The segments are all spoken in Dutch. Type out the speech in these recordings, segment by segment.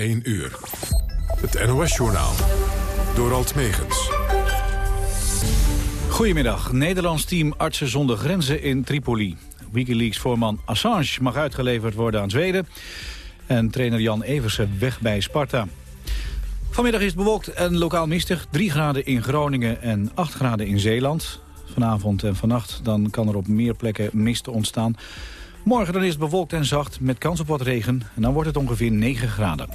1 uur. Het NOS-journaal. Door Alt Megens. Goedemiddag. Nederlands team Artsen zonder Grenzen in Tripoli. Wikileaks-voorman Assange mag uitgeleverd worden aan Zweden. En trainer Jan Eversen weg bij Sparta. Vanmiddag is het bewolkt en lokaal mistig. 3 graden in Groningen en 8 graden in Zeeland. Vanavond en vannacht dan kan er op meer plekken mist ontstaan. Morgen dan is het bewolkt en zacht met kans op wat regen. En dan wordt het ongeveer 9 graden.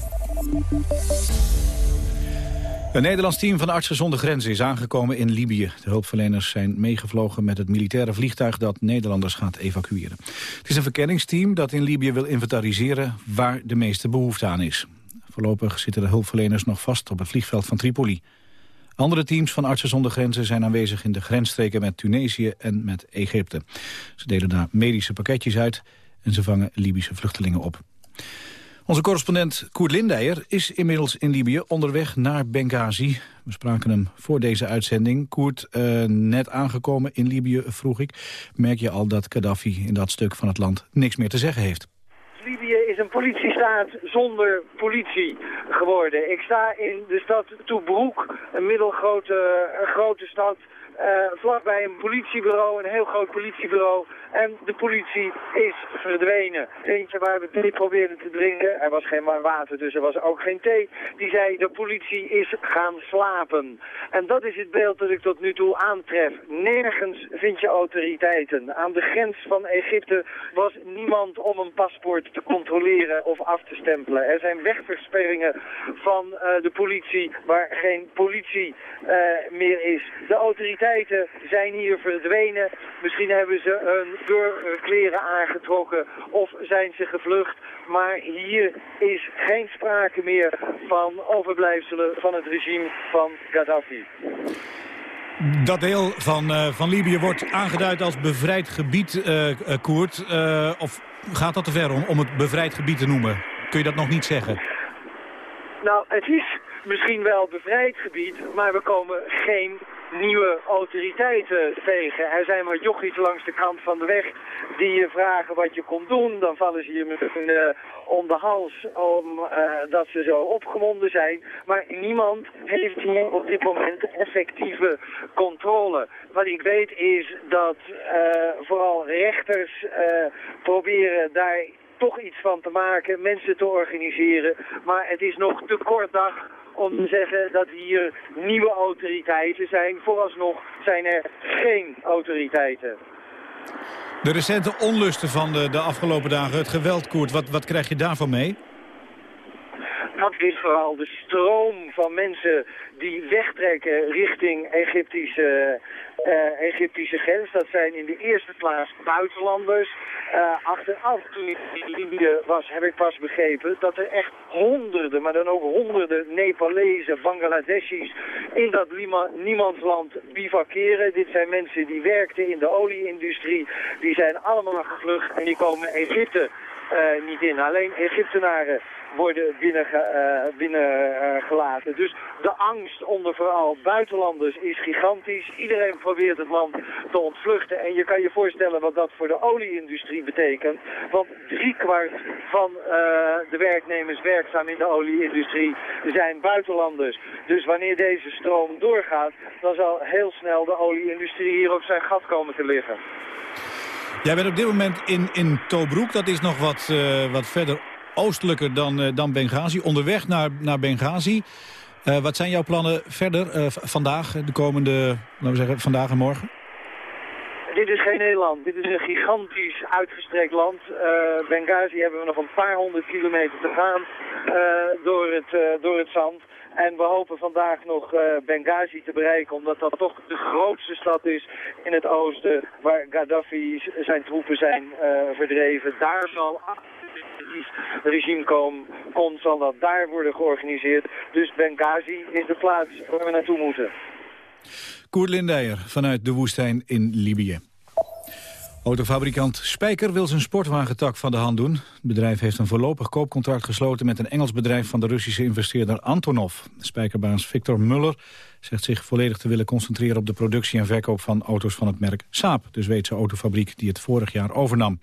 Een Nederlands team van Artsen zonder Grenzen is aangekomen in Libië. De hulpverleners zijn meegevlogen met het militaire vliegtuig dat Nederlanders gaat evacueren. Het is een verkenningsteam dat in Libië wil inventariseren waar de meeste behoefte aan is. Voorlopig zitten de hulpverleners nog vast op het vliegveld van Tripoli. Andere teams van Artsen zonder Grenzen zijn aanwezig in de grensstreken met Tunesië en met Egypte. Ze delen daar medische pakketjes uit en ze vangen Libische vluchtelingen op. Onze correspondent Koert Lindeyer is inmiddels in Libië onderweg naar Benghazi. We spraken hem voor deze uitzending. Koert, uh, net aangekomen in Libië vroeg ik. Merk je al dat Gaddafi in dat stuk van het land niks meer te zeggen heeft? Libië is een politiestaat zonder politie geworden. Ik sta in de stad Tobruk, een middelgrote een grote stad uh, vlakbij een politiebureau, een heel groot politiebureau. En de politie is verdwenen. Eentje waar we thee probeerden te drinken, er was geen warm water, dus er was ook geen thee. Die zei, de politie is gaan slapen. En dat is het beeld dat ik tot nu toe aantref. Nergens vind je autoriteiten. Aan de grens van Egypte was niemand om een paspoort te controleren of af te stempelen. Er zijn wegversperringen van uh, de politie waar geen politie uh, meer is. De autoriteiten zijn hier verdwenen. Misschien hebben ze hun burgerkleren aangetrokken of zijn ze gevlucht. Maar hier is geen sprake meer van overblijfselen van het regime van Gaddafi. Dat deel van, uh, van Libië wordt aangeduid als bevrijd gebied, uh, Koert. Uh, of gaat dat te ver om, om het bevrijd gebied te noemen? Kun je dat nog niet zeggen? Nou, het is misschien wel bevrijd gebied, maar we komen geen nieuwe autoriteiten tegen. Er zijn wat jochies langs de kant van de weg die je vragen wat je komt doen. Dan vallen ze je meteen uh, om de hals omdat uh, ze zo opgewonden zijn. Maar niemand heeft hier op dit moment effectieve controle. Wat ik weet is dat uh, vooral rechters proberen daar toch iets van te maken, mensen te organiseren. Maar het is nog te kort dag om te zeggen dat hier nieuwe autoriteiten zijn. Vooralsnog zijn er geen autoriteiten. De recente onlusten van de, de afgelopen dagen, het geweld, Koert, wat, wat krijg je daarvan mee? Dat is vooral de stroom van mensen die wegtrekken richting Egyptische, uh, Egyptische grens. Dat zijn in de eerste plaats buitenlanders. Uh, achteraf, toen ik in Libië was, heb ik pas begrepen dat er echt honderden, maar dan ook honderden Nepalezen, Bangladeshis in dat niemandsland bivakeren. Dit zijn mensen die werkten in de olieindustrie. Die zijn allemaal gevlucht en die komen Egypte uh, niet in. Alleen Egyptenaren worden binnengelaten. Binnen, uh, dus de angst onder vooral buitenlanders is gigantisch. Iedereen probeert het land te ontvluchten. En je kan je voorstellen wat dat voor de olieindustrie betekent. Want driekwart van uh, de werknemers werkzaam in de olieindustrie zijn buitenlanders. Dus wanneer deze stroom doorgaat, dan zal heel snel de olieindustrie hier op zijn gat komen te liggen. Jij bent op dit moment in, in Tobruk. Dat is nog wat, uh, wat verder oostelijker dan, uh, dan Benghazi. Onderweg naar, naar Benghazi. Uh, wat zijn jouw plannen verder vandaag, de komende, laten we zeggen, vandaag en morgen? Dit is geen Nederland. Dit is een gigantisch uitgestrekt land. Benghazi hebben we nog een paar honderd kilometer te gaan door, het, door het zand. En we hopen vandaag nog Benghazi te bereiken, omdat dat toch de grootste stad is in het oosten, waar Gaddafi zijn troepen zijn verdreven. Daar zal het regime komen, zal dat daar worden georganiseerd. Dus Benghazi is de plaats waar we naartoe moeten. Koert Lindeyer vanuit de woestijn in Libië. Autofabrikant Spijker wil zijn sportwagentak van de hand doen. Het bedrijf heeft een voorlopig koopcontract gesloten... met een Engels bedrijf van de Russische investeerder Antonov. Spijkerbaas Victor Muller zegt zich volledig te willen concentreren... op de productie en verkoop van auto's van het merk Saab... de Zweedse autofabriek die het vorig jaar overnam.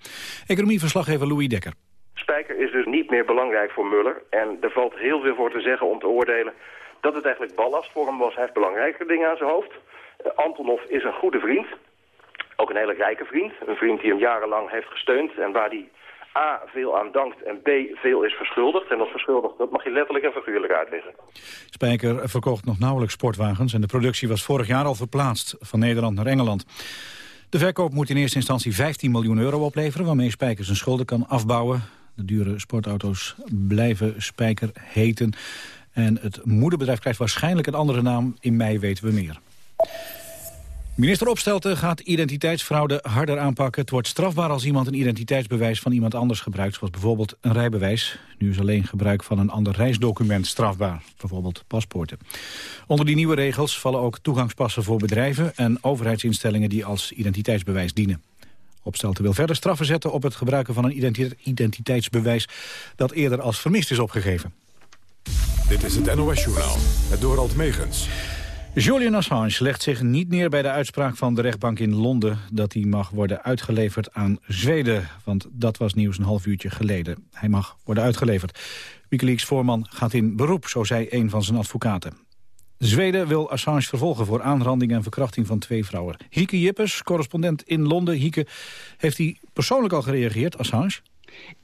Economieverslaggever Louis Dekker. Spijker is dus niet meer belangrijk voor Muller. En er valt heel veel voor te zeggen om te oordelen dat het eigenlijk ballast voor hem was. Hij heeft belangrijke dingen aan zijn hoofd. Uh, Antonov is een goede vriend. Ook een hele rijke vriend. Een vriend die hem jarenlang heeft gesteund en waar hij A, veel aan dankt en B, veel is verschuldigd. En dat verschuldigd, dat mag je letterlijk en figuurlijk uitleggen. Spijker verkocht nog nauwelijks sportwagens... en de productie was vorig jaar al verplaatst van Nederland naar Engeland. De verkoop moet in eerste instantie 15 miljoen euro opleveren... waarmee Spijker zijn schulden kan afbouwen. De dure sportauto's blijven Spijker heten. En het moederbedrijf krijgt waarschijnlijk een andere naam. In mei weten we meer. Minister Opstelten gaat identiteitsfraude harder aanpakken. Het wordt strafbaar als iemand een identiteitsbewijs van iemand anders gebruikt... zoals bijvoorbeeld een rijbewijs. Nu is alleen gebruik van een ander reisdocument strafbaar, bijvoorbeeld paspoorten. Onder die nieuwe regels vallen ook toegangspassen voor bedrijven... en overheidsinstellingen die als identiteitsbewijs dienen. Opstelten wil verder straffen zetten op het gebruiken van een identiteitsbewijs... dat eerder als vermist is opgegeven. Dit is het NOS-journaal, het Dorald Megens. Julian Assange legt zich niet neer bij de uitspraak van de rechtbank in Londen... dat hij mag worden uitgeleverd aan Zweden. Want dat was nieuws een half uurtje geleden. Hij mag worden uitgeleverd. Wikileaks-voorman gaat in beroep, zo zei een van zijn advocaten. Zweden wil Assange vervolgen voor aanranding en verkrachting van twee vrouwen. Hieke Jippes, correspondent in Londen. Hieke, heeft hij persoonlijk al gereageerd, Assange?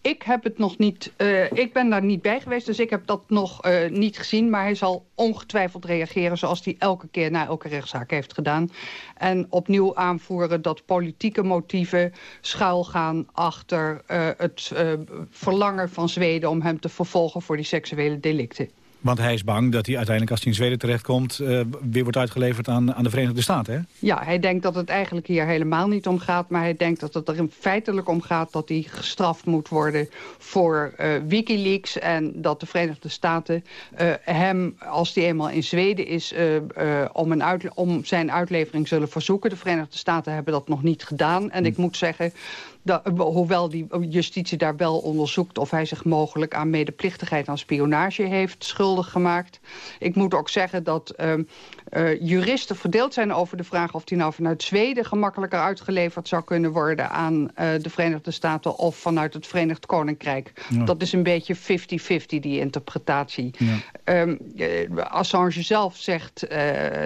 Ik heb het nog niet, uh, ik ben daar niet bij geweest, dus ik heb dat nog uh, niet gezien. Maar hij zal ongetwijfeld reageren zoals hij elke keer na elke rechtszaak heeft gedaan. En opnieuw aanvoeren dat politieke motieven schuilgaan achter uh, het verlangen van Zweden om hem te vervolgen voor die seksuele delicten. Want hij is bang dat hij uiteindelijk, als hij in Zweden terechtkomt... Uh, weer wordt uitgeleverd aan, aan de Verenigde Staten, hè? Ja, hij denkt dat het eigenlijk hier helemaal niet om gaat... maar hij denkt dat het er feitelijk om gaat dat hij gestraft moet worden... voor uh, Wikileaks en dat de Verenigde Staten uh, hem, als hij eenmaal in Zweden is... om, een uit, om zijn uitlevering zullen verzoeken. De Verenigde Staten hebben dat nog niet gedaan. En ik moet zeggen dat, hoewel die justitie daar wel onderzoekt... of hij zich mogelijk aan medeplichtigheid aan spionage heeft schuldig gemaakt. Ik moet ook zeggen dat uh, uh, juristen verdeeld zijn over de vraag... of hij nou vanuit Zweden gemakkelijker uitgeleverd zou kunnen worden... aan uh, de Verenigde Staten of vanuit het Verenigd Koninkrijk. Ja. Dat is een beetje 50-50, die interpretatie. Ja. Um, Assange zelf zegt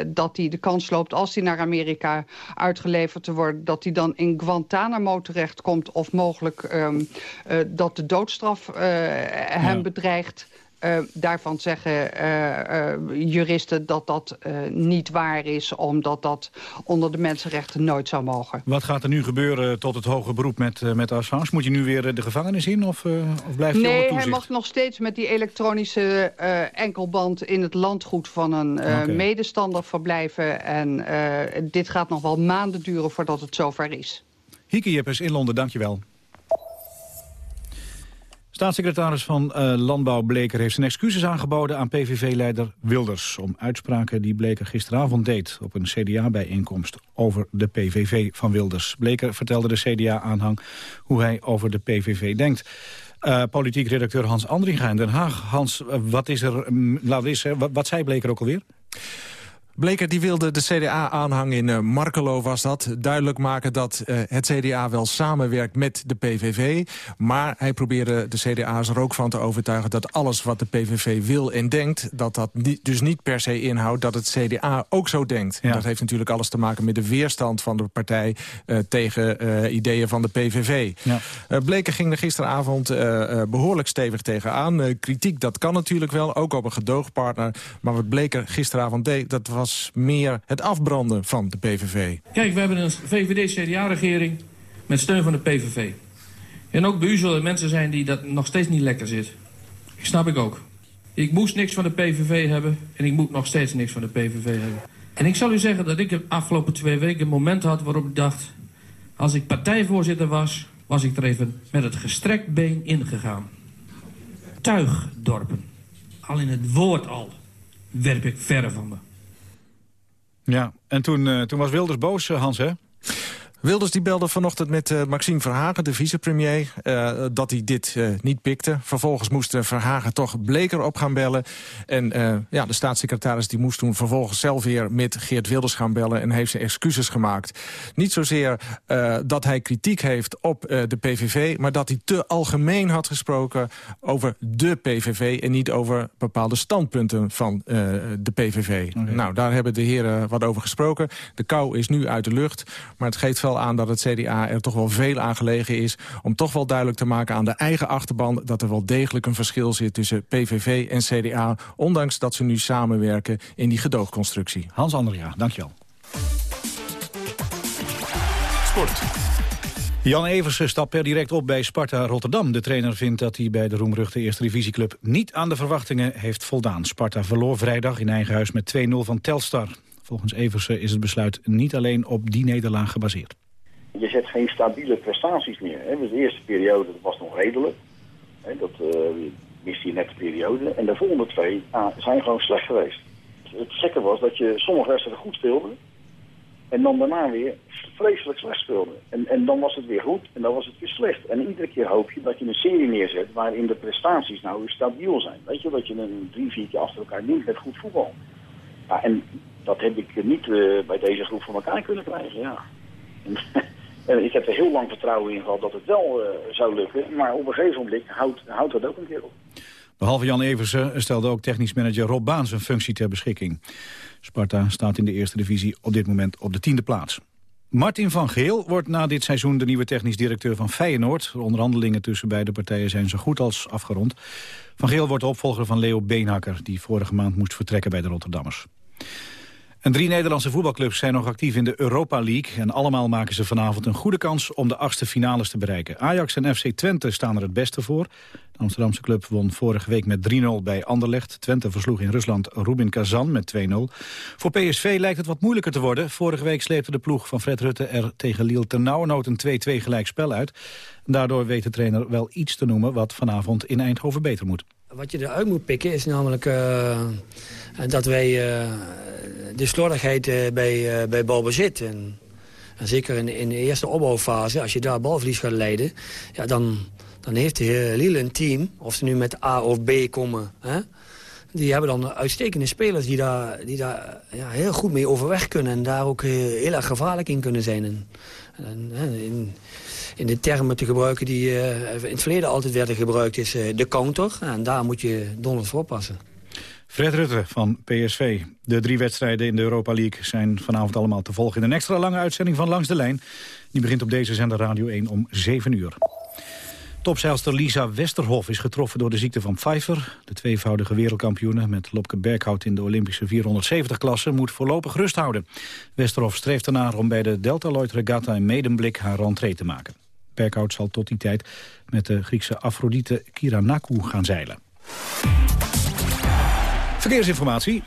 dat hij de kans loopt... als hij naar Amerika uitgeleverd te worden... dat hij dan in Guantanamo terecht komt of mogelijk um, uh, dat de doodstraf uh, hem ja. bedreigt. Uh, daarvan zeggen uh, juristen dat dat niet waar is... omdat dat onder de mensenrechten nooit zou mogen. Wat gaat er nu gebeuren tot het hoge beroep met, met Assange? Moet je nu weer de gevangenis in of, of blijft hij Nee, hij mag nog steeds met die elektronische enkelband... in het landgoed van een okay. medestander verblijven. En dit gaat nog wel maanden duren voordat het zover is. Hieke Jippers in Londen, dankjewel. Staatssecretaris van uh, Landbouw Bleker heeft zijn excuses aangeboden aan PVV-leider Wilders... om uitspraken die Bleker gisteravond deed op een CDA-bijeenkomst over de PVV van Wilders. Bleker vertelde de CDA-aanhang hoe hij over de PVV denkt. Uh, politiek redacteur Hans Andringa in Den Haag. Hans, uh, wat is er, um, laat wat, wat zei Bleker ook alweer? Bleker die wilde de CDA-aanhang in uh, Markelo was dat. Duidelijk maken dat uh, het CDA wel samenwerkt met de PVV. Maar hij probeerde de CDA's er ook van te overtuigen... dat alles wat de PVV wil en denkt... dat dat niet, dus niet per se inhoudt dat het CDA ook zo denkt. Ja. Dat heeft natuurlijk alles te maken met de weerstand van de partij... Uh, tegen ideeën van de PVV. Ja. Bleker ging er gisteravond behoorlijk stevig tegenaan. kritiek, dat kan natuurlijk wel, ook op een gedoogpartner. Maar wat Bleker gisteravond deed, dat was was meer het afbranden van de PVV. Kijk, we hebben een VVD-CDA-regering met steun van de PVV. En ook bij u zullen mensen zijn die dat nog steeds niet lekker zit. Ik snap ik ook. Ik moest niks van de PVV hebben en ik moet nog steeds niks van de PVV hebben. En ik zal u zeggen dat ik de afgelopen twee weken een moment had waarop ik dacht... als ik partijvoorzitter was, was ik er even met het gestrekt been ingegaan. Tuigdorpen. Al in het woord al werp ik verre van me. Ja, en toen, uh, toen was Wilders boos, Hans, hè? Wilders die belde vanochtend met uh, Maxime Verhagen, de vicepremier... Uh, dat hij dit uh, niet pikte. Vervolgens moest Verhagen toch Bleker op gaan bellen. En ja, de staatssecretaris die moest toen vervolgens zelf weer met Geert Wilders gaan bellen... en heeft zijn excuses gemaakt. Niet zozeer dat hij kritiek heeft op de PVV... maar dat hij te algemeen had gesproken over de PVV... en niet over bepaalde standpunten van de PVV. Okay. Nou, daar hebben de heren wat over gesproken. De kou is nu uit de lucht, maar het geeft wel aan dat het CDA er toch wel veel aan gelegen is... om toch wel duidelijk te maken aan de eigen achterban... dat er wel degelijk een verschil zit tussen PVV en CDA... ondanks dat ze nu samenwerken in die gedoogconstructie. Hans Andrea, dankjewel. Sport. Jan Eversen stapt per direct op bij Sparta Rotterdam. De trainer vindt dat hij bij de roemruchte Eerste Divisieclub niet aan de verwachtingen heeft voldaan. Sparta verloor vrijdag in eigen huis met 2-0 van Telstar. Volgens Eversen is het besluit niet alleen op die nederlaag gebaseerd. Je zet geen stabiele prestaties neer. Hè. Dus de eerste periode was nog redelijk. Hè. Dat uh, miste je net de periode. En de volgende twee ah, zijn gewoon slecht geweest. Het gekke was dat je sommige wedstrijden goed speelde. En dan daarna weer vreselijk slecht speelde. En, en dan was het weer goed en dan was het weer slecht. En iedere keer hoop je dat je een serie neerzet waarin de prestaties nou weer stabiel zijn. Weet je, dat je een drie, vier keer achter elkaar niet met goed voetbal. En dat heb ik niet uh, bij deze groep voor elkaar kunnen krijgen, ja. En ik heb er heel lang vertrouwen in gehad dat het wel uh, zou lukken. Maar op een gegeven moment houdt, houdt dat ook een keer op. Behalve Jan Eversen stelde ook technisch manager Rob Baan zijn functie ter beschikking. Sparta staat in de eerste divisie op dit moment op de tiende plaats. Martin van Geel wordt na dit seizoen de nieuwe technisch directeur van Feyenoord. De onderhandelingen tussen beide partijen zijn zo goed als afgerond. Van Geel wordt de opvolger van Leo Beenhakker... die vorige maand moest vertrekken bij de Rotterdammers. En drie Nederlandse voetbalclubs zijn nog actief in de Europa League. En allemaal maken ze vanavond een goede kans om de achtste finales te bereiken. Ajax en FC Twente staan er het beste voor. De Amsterdamse club won vorige week met 3-0 bij Anderlecht. Twente versloeg in Rusland Rubin Kazan met 2-0. Voor PSV lijkt het wat moeilijker te worden. Vorige week sleepte de ploeg van Fred Rutte er tegen Lille ternauwernood een 2-2 gelijkspel uit. Daardoor weet de trainer wel iets te noemen wat vanavond in Eindhoven beter moet. Wat je eruit moet pikken is namelijk uh, dat wij uh, de slordigheid uh, bij, bij balbezit... En, en zeker in, in, de eerste opbouwfase, als je daar balverlies gaat leiden... Ja, dan, dan heeft de Lille een team, of ze nu met A of B komen... Hè, die hebben dan uitstekende spelers die daar, die daar ja, heel goed mee overweg kunnen... en daar ook heel erg gevaarlijk in kunnen zijn. In, in de termen te gebruiken die uh, in het verleden altijd werden gebruikt... is uh, de counter. En daar moet je donders voor oppassen. Fred Rutte van PSV. De drie wedstrijden in de Europa League zijn vanavond allemaal te volgen... in een extra lange uitzending van Langs de Lijn. Die begint op deze zender Radio 1 om 7 uur. Topzeilster Lisa Westerhof is getroffen door de ziekte van Pfeiffer. De tweevoudige wereldkampioene met Lopke Berghout in de Olympische 470-klasse moet voorlopig rust houden. Westerhof streeft ernaar om bij de Delta Lloyd Regatta in Medemblik haar rentree te maken. Berghout zal tot die tijd met de Griekse Afrodite Kiranakou gaan zeilen. Verkeersinformatie.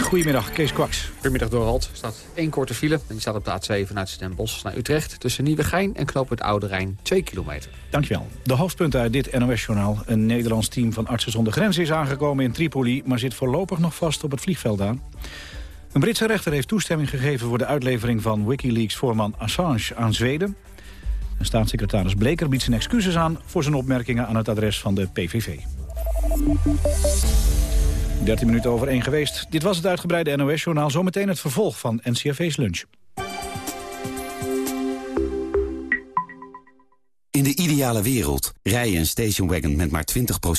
Goedemiddag, Kees Kwaks. Goedemiddag, Dorald. Er staat één korte file. En die staat op de A2 vanuit Stenbos naar Utrecht... tussen Nieuwegein en Knoop het Oude Rijn, 2 kilometer. Dankjewel. De hoofdpunten uit dit NOS-journaal. Een Nederlands team van Artsen zonder Grenzen is aangekomen in Tripoli... maar zit voorlopig nog vast op het vliegveld aan. Een Britse rechter heeft toestemming gegeven voor de uitlevering van Wikileaks-voorman Assange aan Zweden. En staatssecretaris Bleker biedt zijn excuses aan voor zijn opmerkingen aan het adres van de PVV. 13 minuten over 1 geweest. Dit was het uitgebreide NOS-journaal. Zometeen het vervolg van NCRV's lunch. In de ideale wereld rij je een stationwagon met maar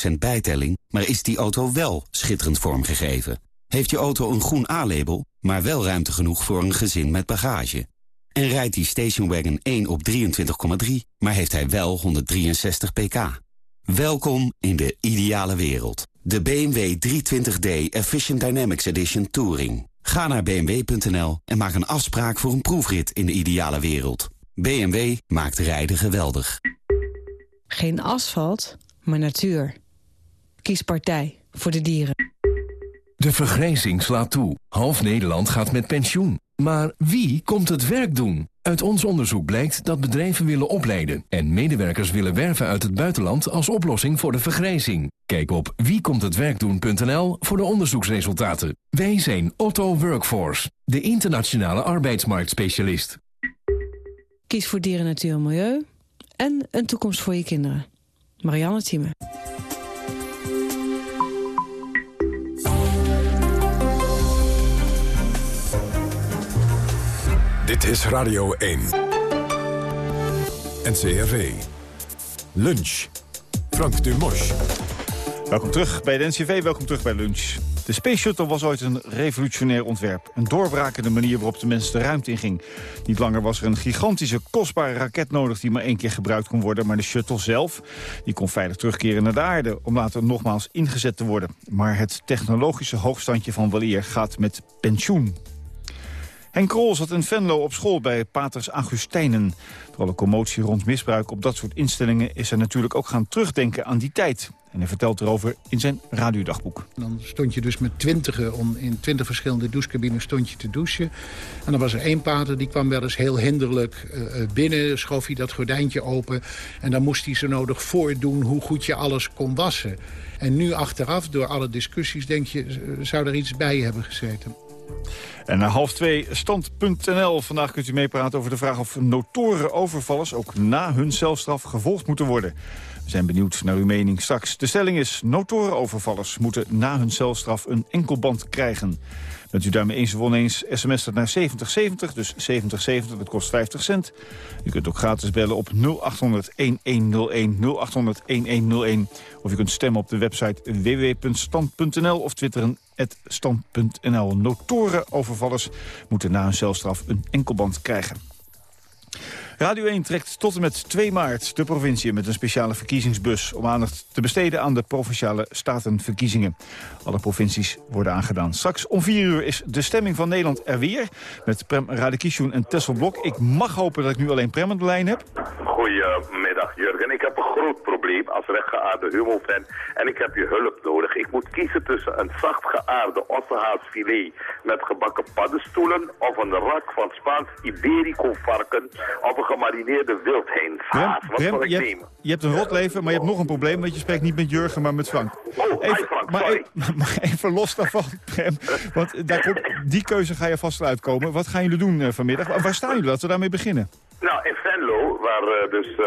20% bijtelling... maar is die auto wel schitterend vormgegeven? Heeft je auto een groen A-label, maar wel ruimte genoeg voor een gezin met bagage? En rijdt die stationwagon 1 op 23,3, maar heeft hij wel 163 pk? Welkom in de ideale wereld. De BMW 320d Efficient Dynamics Edition Touring. Ga naar bmw.nl en maak een afspraak voor een proefrit in de ideale wereld. BMW maakt rijden geweldig. Geen asfalt, maar natuur. Kies partij voor de dieren. De vergrijzing slaat toe. Half Nederland gaat met pensioen. Maar wie komt het werk doen? Uit ons onderzoek blijkt dat bedrijven willen opleiden... en medewerkers willen werven uit het buitenland als oplossing voor de vergrijzing. Kijk op wiekomthetwerkdoen.nl voor de onderzoeksresultaten. Wij zijn Otto Workforce, de internationale arbeidsmarktspecialist. Kies voor dieren, natuur en milieu. En een toekomst voor je kinderen. Marianne Thieme. Dit is Radio 1. NCRV. Lunch. Frank Dumos. Welkom terug bij de NCV, welkom terug bij Lunch. De Space Shuttle was ooit een revolutionair ontwerp. Een doorbrakende manier waarop de mens de ruimte inging. Niet langer was er een gigantische, kostbare raket nodig... die maar één keer gebruikt kon worden. Maar de shuttle zelf die kon veilig terugkeren naar de aarde... om later nogmaals ingezet te worden. Maar het technologische hoogstandje van weleer gaat met pensioen. Henk Krol zat in Venlo op school bij Paters Augustijnen. Door alle commotie rond misbruik op dat soort instellingen... is hij natuurlijk ook gaan terugdenken aan die tijd. En hij vertelt erover in zijn radiodagboek. Dan stond je dus met twintigen, om in twintig verschillende douchecabines stond je te douchen. En dan was er één pater, die kwam wel eens heel hinderlijk uh, binnen, schoof hij dat gordijntje open. En dan moest hij zo nodig voordoen hoe goed je alles kon wassen. En nu achteraf, door alle discussies, denk je, zou er iets bij hebben gezeten. En na half twee stand.nl. Vandaag kunt u meepraten over de vraag of notoren overvallers... ook na hun celstraf gevolgd moeten worden. We zijn benieuwd naar uw mening straks. De stelling is, notoren overvallers moeten na hun celstraf een enkelband krijgen. Bent u daarmee eens of oneens, sms dat naar 7070, dus 7070, dat kost 50 cent. U kunt ook gratis bellen op 0800-1101, 0800-1101. Of u kunt stemmen op de website www.stand.nl of twitteren stand.nl. Notoren overvallers moeten na hun celstraf een enkelband krijgen. Radio 1 trekt tot en met 2 maart de provincie met een speciale verkiezingsbus... om aandacht te besteden aan de Provinciale Statenverkiezingen. Alle provincies worden aangedaan. Straks om 4 uur is de stemming van Nederland er weer... met Prem Radekishun en Tessel Blok. Ik mag hopen dat ik nu alleen Prem aan de lijn heb. Goedemiddag probleem als rechtgeaarde hummelfan en ik heb je hulp nodig. Ik moet kiezen tussen een zacht geaarde ossehaasfilet met gebakken paddenstoelen... of een rak van Spaans Iberico varken of een gemarineerde wildheensaas. Wat zal ik je nemen? Hebt, je hebt een rotleven, maar je hebt nog een probleem... want je spreekt niet met Jurgen, maar met Frank. Oh, even, Frank, maar, sorry. even, maar even los daarvan, Prem. Want daar komt, die keuze ga je vast uitkomen. Wat gaan jullie doen eh, vanmiddag? Waar staan jullie? Laten we daarmee beginnen. Waar uh, dus uh,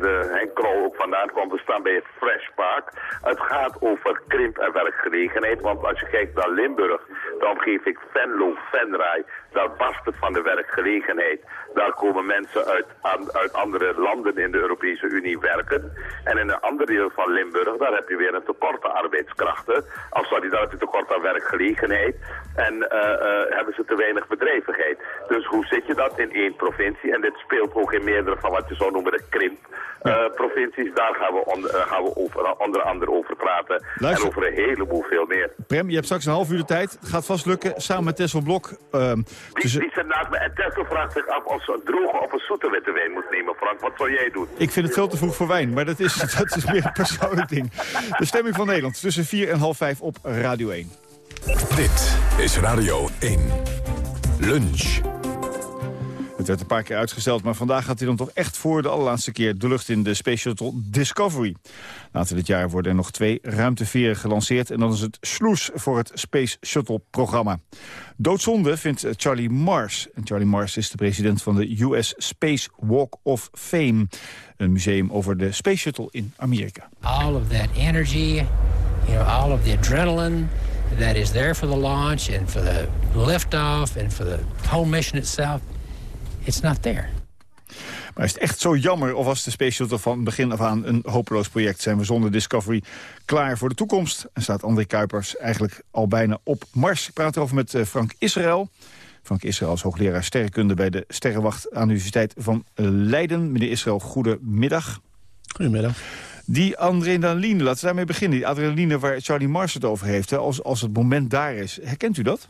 de Henk Krol ook vandaan komt, we staan bij het Fresh Park. Het gaat over krimp en werkgelegenheid, want als je kijkt naar Limburg, de omgeving Venlo, Venray, daar barst het van de werkgelegenheid. Daar komen mensen uit, aan, uit andere landen in de Europese Unie werken. En in een ander deel van Limburg, daar heb je weer een tekort aan arbeidskrachten. Of sorry, daar heb je tekort aan werkgelegenheid. En uh, hebben ze te weinig bedrijvigheid. Dus hoe zit je dat in één provincie? En dit speelt ook in meerdere van wat je zou noemen de krimp. Uh, provincies, daar gaan we, on, gaan we over, onder andere over praten. Luister. En over een heleboel veel meer. Prem, je hebt straks een half uur de tijd. Het gaat vast lukken, samen met Tessel Blok. Uh, die, die zit naast me en Tessel vraagt zich af of ze een droge of een zoete witte wijn moet nemen. Frank, wat zou jij doen? Ik vind het veel te vroeg voor wijn, maar dat is, dat is meer een persoonlijk ding. De stemming van Nederland tussen 4 en half 5 op Radio 1. Dit is Radio 1. Lunch. Het werd een paar keer uitgesteld, maar vandaag gaat hij dan toch echt voor de allerlaatste keer de lucht in de Space Shuttle Discovery. Later dit jaar worden er nog twee ruimteveren gelanceerd en dan is het sloes voor het Space Shuttle programma. Doodzonde vindt Charlie Mars. En Charlie Mars is de president van de US Space Walk of Fame, een museum over de Space Shuttle in Amerika. All of that energy, you know, all of the adrenaline that is there for the launch and for the liftoff and for the whole mission itself. It's not there. Maar is het echt zo jammer of was de Space Shuttle van begin af aan een hopeloos project? Zijn we zonder Discovery klaar voor de toekomst? En staat André Kuipers eigenlijk al bijna op Mars? Ik praat erover met Frank Israël. Frank Israël is hoogleraar sterrenkunde bij de Sterrenwacht aan de Universiteit van Leiden. Meneer Israël, goedemiddag. Goedemiddag. Die adrenaline, laten we daarmee beginnen. Die adrenaline waar Charlie Mars het over heeft, hè, als, als het moment daar is. Herkent u dat?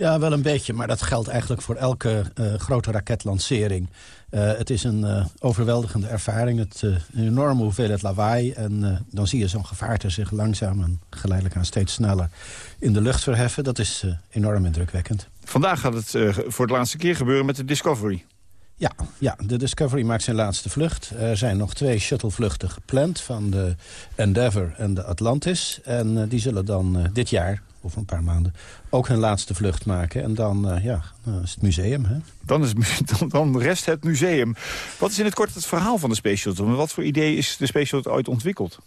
Ja, wel een beetje, maar dat geldt eigenlijk voor elke uh, grote raketlancering. Uh, het is een uh, overweldigende ervaring, het, een enorme hoeveelheid lawaai... en dan zie je zo'n gevaarte zich langzaam en geleidelijk aan steeds sneller in de lucht verheffen. Dat is enorm indrukwekkend. Vandaag gaat het voor de laatste keer gebeuren met de Discovery. Ja, ja, de Discovery maakt zijn laatste vlucht. Er zijn nog twee shuttlevluchten gepland van de Endeavour en de Atlantis. En die zullen dan dit jaar, of een paar maanden, ook hun laatste vlucht maken. En dan, uh, ja, dan is het museum. Hè? Dan, is, dan, dan rest het museum. Wat is in het kort het verhaal van de Space Shuttle? Wat voor idee is de Space Shuttle ooit ontwikkeld?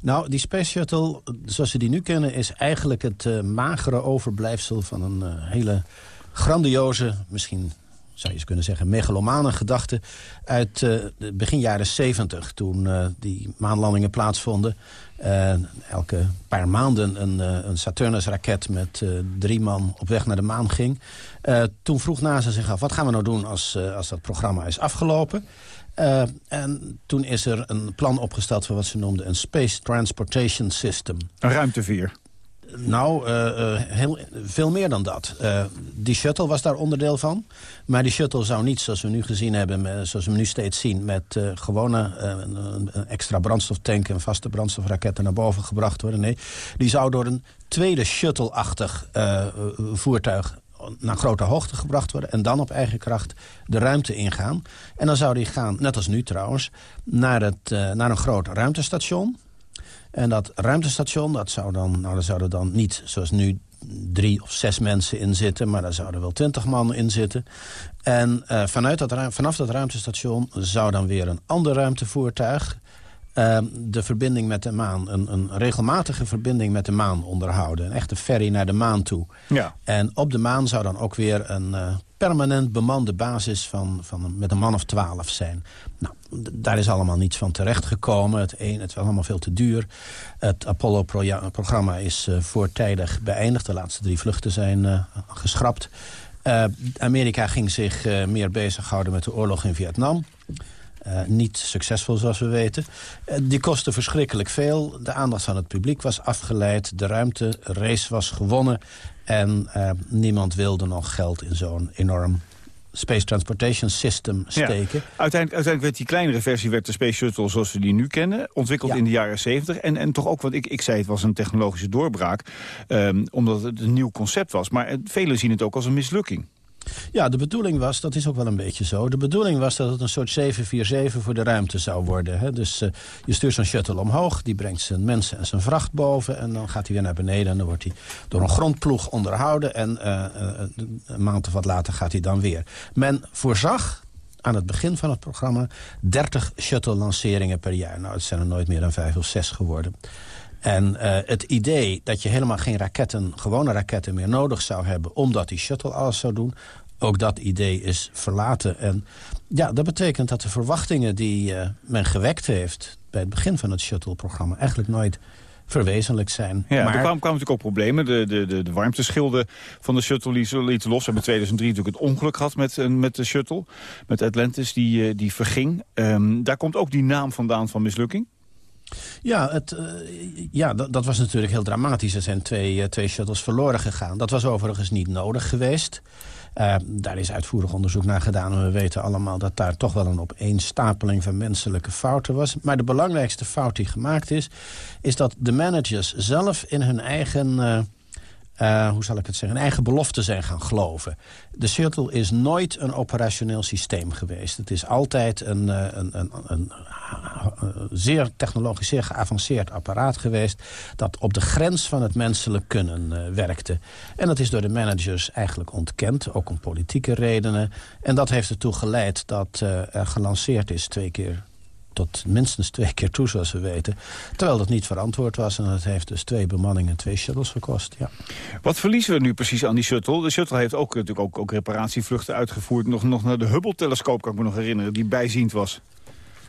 Nou, die Space Shuttle, zoals we die nu kennen... is eigenlijk het uh, magere overblijfsel van een uh, hele grandioze... misschien zou je eens kunnen zeggen, megalomane gedachte... uit uh, begin jaren 70, toen die maanlandingen plaatsvonden. elke paar maanden een, een Saturnus-raket met drie man op weg naar de maan ging. toen vroeg NASA zich af, wat gaan we nou doen als, als dat programma is afgelopen... En toen is er een plan opgesteld voor wat ze noemden een Space Transportation System. Een ruimteveer? Nou, uh, heel, veel meer dan dat. die shuttle was daar onderdeel van. Maar die shuttle zou niet, zoals we nu gezien hebben... Zoals we nu steeds zien... met gewone extra brandstoftank en vaste brandstofraketten naar boven gebracht worden. Nee, die zou door een tweede shuttle-achtig voertuig naar grote hoogte gebracht worden... en dan op eigen kracht de ruimte ingaan. En dan zou die gaan, net als nu trouwens, naar, het, naar een groot ruimtestation. En dat ruimtestation, dat zou dan, nou, daar zouden dan niet zoals nu drie of zes mensen in zitten... maar daar zouden wel twintig man in zitten. En uh, vanuit dat, vanaf dat ruimtestation zou dan weer een ander ruimtevoertuig... Uh, de verbinding met de maan, een, een, regelmatige verbinding met de maan onderhouden. Een echte ferry naar de maan toe. Ja. En op de maan zou dan ook weer een uh, permanent bemande basis van, van met een man of twaalf zijn. Nou, daar is allemaal niets van terechtgekomen. Het, het was allemaal veel te duur. Het Apollo-programma is uh, voortijdig beëindigd. De laatste drie vluchten zijn geschrapt. Amerika ging zich meer bezighouden met de oorlog in Vietnam. Niet succesvol, zoals we weten. Die kostte verschrikkelijk veel. De aandacht van het publiek was afgeleid. De ruimterace was gewonnen. En niemand wilde nog geld in zo'n enorm Space Transportation System steken. Ja. Uiteindelijk, uiteindelijk werd die kleinere versie werd de Space Shuttle zoals we die nu kennen. Ontwikkeld ja. in de jaren 70. En, en toch ook, want ik, ik zei het was een technologische doorbraak. Um, omdat het een nieuw concept was. Maar velen zien het ook als een mislukking. Ja, de bedoeling was, dat is ook wel een beetje zo... de bedoeling was dat het een soort 747 voor de ruimte zou worden. Hè? Dus uh, je stuurt zo'n shuttle omhoog, die brengt zijn mensen en zijn vracht boven... en dan gaat hij weer naar beneden en dan wordt hij door een grondploeg onderhouden... en uh, uh, een maand of wat later gaat hij dan weer. Men voorzag aan het begin van het programma 30 shuttle-lanceringen per jaar. Nou, het zijn er nooit meer dan vijf of zes geworden. En uh, het idee dat je helemaal geen raketten, gewone raketten meer nodig zou hebben... omdat die shuttle alles zou doen, ook dat idee is verlaten. En ja, dat betekent dat de verwachtingen die uh, men gewekt heeft... bij het begin van het shuttle-programma eigenlijk nooit verwezenlijk zijn. Ja, maar... er kwamen, natuurlijk ook problemen. De, de, de, de warmteschilden van de shuttle lieten los. We hebben in 2003 natuurlijk het ongeluk gehad met, met de shuttle. Met Atlantis, die, die verging. Um, daar komt ook die naam vandaan van mislukking. Ja, het, uh, ja dat, dat, was natuurlijk heel dramatisch. Er zijn twee, uh, twee shuttles verloren gegaan. Dat was overigens niet nodig geweest. Uh, daar is uitvoerig onderzoek naar gedaan. En we weten allemaal dat daar toch wel een opeenstapeling van menselijke fouten was. Maar de belangrijkste fout die gemaakt is... is dat de managers zelf in hun eigen uh, hoe zal ik het zeggen, eigen belofte zijn gaan geloven. De shuttle is nooit een operationeel systeem geweest. Het is altijd een, uh, een, een, een, een, zeer technologisch, zeer geavanceerd apparaat geweest... dat op de grens van het menselijk kunnen uh, werkte. En dat is door de managers eigenlijk ontkend, ook om politieke redenen. En dat heeft ertoe geleid dat er gelanceerd is twee keer tot minstens twee keer toe, zoals we weten. Terwijl dat niet verantwoord was. En dat heeft dus twee bemanningen, twee shuttles gekost. Ja. Wat verliezen we nu precies aan die shuttle? De shuttle heeft ook, natuurlijk ook, ook reparatievluchten uitgevoerd. Nog, nog naar de Hubble-telescoop, kan ik me nog herinneren, die bijziend was.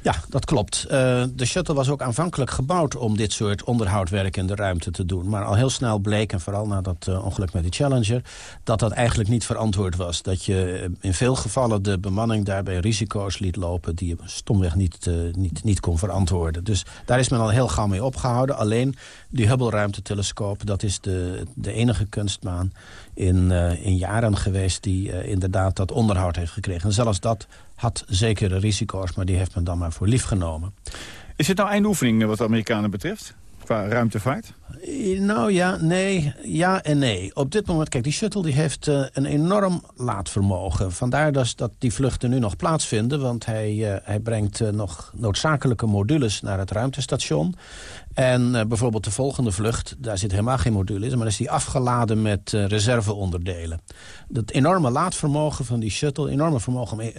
Ja, dat klopt. Uh, de shuttle was ook aanvankelijk gebouwd om dit soort onderhoudwerk in de ruimte te doen. Maar al heel snel bleek, en vooral na dat uh, ongeluk met de Challenger... dat dat eigenlijk niet verantwoord was. Dat je in veel gevallen de bemanning daarbij risico's liet lopen... die je stomweg niet, niet, niet kon verantwoorden. Dus daar is men al heel gauw mee opgehouden. Alleen die Hubble-ruimtetelescoop, dat is de, de enige kunstmaan in, in jaren geweest... die inderdaad dat onderhoud heeft gekregen. En zelfs dat had zekere risico's, maar die heeft men dan maar voor lief genomen. Is het nou eindoefening wat de Amerikanen betreft? Ruimtevaart? Nou ja, nee, ja en nee. Op dit moment, kijk, die shuttle die heeft uh, een enorm laadvermogen. Vandaar dus dat die vluchten nu nog plaatsvinden. Want hij, uh, hij brengt nog noodzakelijke modules naar het ruimtestation. En bijvoorbeeld de volgende vlucht, daar zit helemaal geen module in... maar is die afgeladen met reserveonderdelen. Dat enorme laadvermogen van die shuttle... enorme vermogen om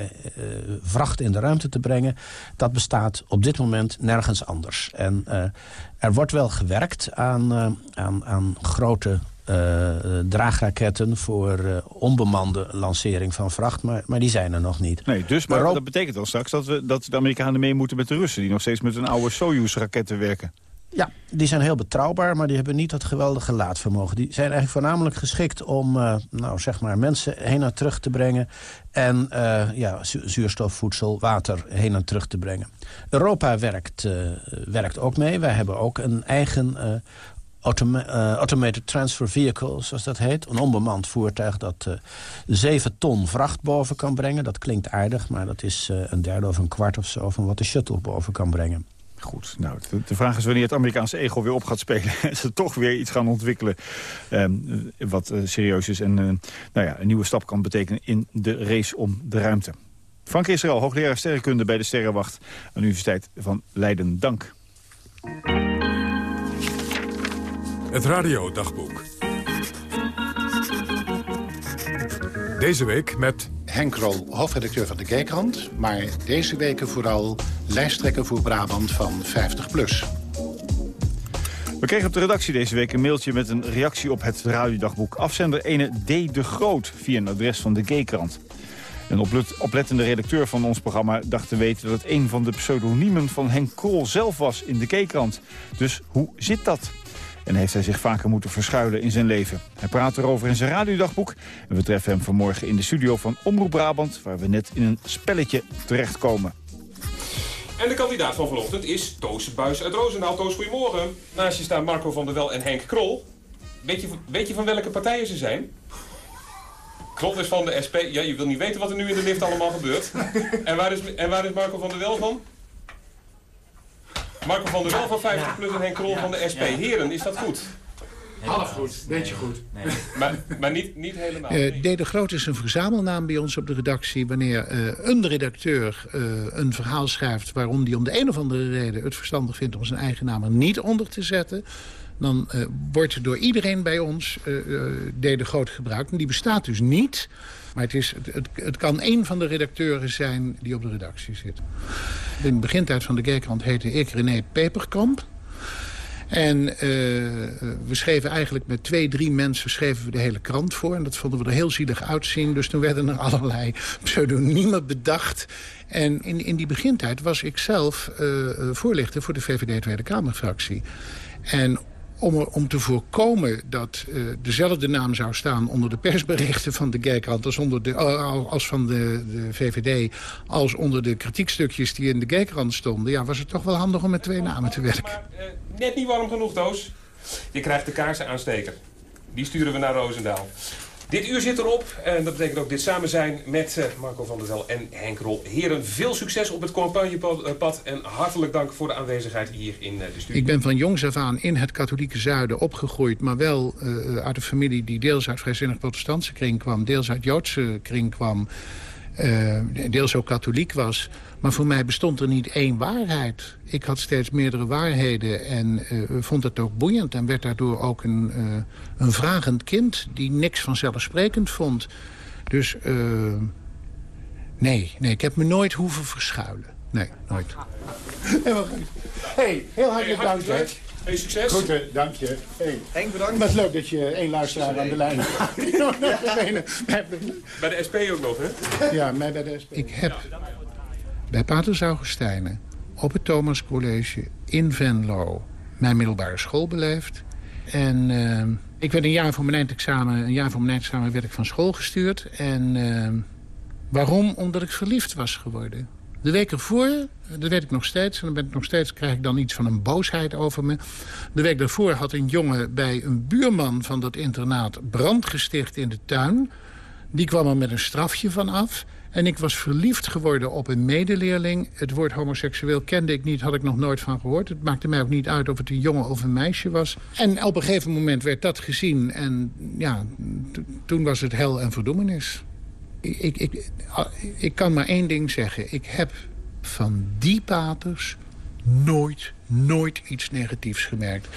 vracht in de ruimte te brengen... dat bestaat op dit moment nergens anders. En er wordt wel gewerkt aan, uh, aan, aan grote uh, draagraketten voor uh, onbemande lancering van vracht. Maar, maar die zijn er nog niet. Nee, dus maar, dat betekent dan straks dat, we, dat de Amerikanen mee moeten met de Russen... die nog steeds met een oude Soyuz-raketten werken. Ja, die zijn heel betrouwbaar, maar die hebben niet dat geweldige laadvermogen. Die zijn eigenlijk voornamelijk geschikt om uh, nou, zeg maar mensen heen en terug te brengen... en uh, ja, zu zuurstof, voedsel, water heen en terug te brengen. Europa werkt, uh, werkt ook mee. Wij hebben ook een eigen automa automated transfer vehicle, zoals dat heet. Een onbemand voertuig dat 7 ton vracht boven kan brengen. Dat klinkt aardig, maar dat is een derde of een kwart of zo... van wat de shuttle boven kan brengen. Goed, nou, de, vraag is wanneer het Amerikaanse ego weer op gaat spelen. en ze toch weer iets gaan ontwikkelen eh, wat uh, serieus is. En uh, nou ja, een nieuwe stap kan betekenen in de race om de ruimte. Frank Israël, hoogleraar sterrenkunde bij de Sterrenwacht... aan de Universiteit van Leiden. Dank. Het radiodagboek. Deze week met... Henk Rol, hoofdredacteur van de Kijkrand. Maar deze weken vooral lijsttrekker voor Brabant van 50PLUS. We kregen op de redactie deze week een mailtje met een reactie op het radiodagboek. Afzender ene D. de Groot via een adres van de G-krant. Een oplettende redacteur van ons programma dacht te weten... dat het een van de pseudoniemen van Henk Krol zelf was in de K-krant. Dus hoe zit dat? En heeft hij zich vaker moeten verschuilen in zijn leven. Hij praat erover in zijn radiodagboek. En we treffen hem vanmorgen in de studio van Omroep Brabant... waar we net in een spelletje terechtkomen. En de kandidaat van vanochtend is Toos Buis uit Roosendaal. Toos, goedemorgen. Naast je staan Marco van der Wel en Henk Krol. Weet je, weet je van welke partijen ze zijn? Krol is van de SP. Ja, je wil niet weten wat er nu in de lift allemaal gebeurt. En waar is, en waar is Marco van der Wel van? Marco van der Wel van 50 plus en Henk Krol van de SP. Heren, is dat goed? Half goed, beetje goed. Nee. maar, maar niet, niet helemaal. Uh, D. de Groot is een verzamelnaam bij ons op de redactie. Wanneer uh, een redacteur uh, een verhaal schrijft... waarom die om de een of andere reden het verstandig vindt... om zijn eigen naam er niet onder te zetten... dan wordt er door iedereen bij ons D. de Groot gebruikt. En die bestaat dus niet... Maar het, is, het, het, kan één van de redacteuren zijn die op de redactie zit. In de begintijd van de Kerkrand heette ik René Peperkamp. En uh, we schreven eigenlijk met twee, drie mensen schreven we de hele krant voor. En dat vonden we er heel zielig uitzien. Dus toen werden er allerlei pseudoniemen bedacht. En in, in die begintijd was ik zelf uh, voorlichter voor de VVD Tweede Kamerfractie. En om, om te voorkomen dat uh, dezelfde naam zou staan onder de persberichten van de Kijkrand... als, onder de, als van de, de VVD, als onder de kritiekstukjes die in de Kijkrand stonden... Ja, was het toch wel handig om met twee namen te werken. Maar, uh, net niet warm genoeg, Toos. Je krijgt de kaarsen aansteken. Die sturen we naar Roosendaal. Dit uur zit erop en dat betekent ook dit samen zijn met uh, Marco van der Zel en Henk Rol. Heren, veel succes op het campagnepad en hartelijk dank voor de aanwezigheid hier in uh, de studio. Ik ben van jongs af aan in het katholieke zuiden opgegroeid, maar wel uh, uit een familie die deels uit vrijzinnig protestantse kring kwam, deels uit Joodse kring kwam. Uh, deels ook katholiek was. Maar voor mij bestond er niet één waarheid. Ik had steeds meerdere waarheden en uh, vond het ook boeiend... en werd daardoor ook een, uh, een vragend kind die niks vanzelfsprekend vond. Dus nee, nee, ik heb me nooit hoeven verschuilen. Nee, nooit. Hey, heel hartelijk dank. Hey, succes. Goed, dank je. Hey. Henk, bedankt. Maar het is leuk dat je één luisteraar aan de lijn hebt. bij de SP ook nog, hè? Ja, mij bij de SP. Ik heb bij Paters Augustijnen op het Thomas College in Venlo mijn middelbare school beleefd. En uh, ik werd een jaar voor mijn eindexamen, een jaar voor mijn eindexamen werd ik van school gestuurd. En uh, waarom? Omdat ik verliefd was geworden. De week ervoor, dat weet ik nog steeds... en dan ben ik nog steeds, krijg ik dan iets van een boosheid over me. De week daarvoor had een jongen bij een buurman van dat internaat... brand gesticht in de tuin. Die kwam er met een strafje van af. En ik was verliefd geworden op een medeleerling. Het woord homoseksueel kende ik niet, had ik nog nooit van gehoord. Het maakte mij ook niet uit of het een jongen of een meisje was. En op een gegeven moment werd dat gezien. En ja, toen was het hel en verdoemenis. Ik, ik, ik, ik kan maar één ding zeggen. Ik heb van die paters nooit, nooit iets negatiefs gemerkt.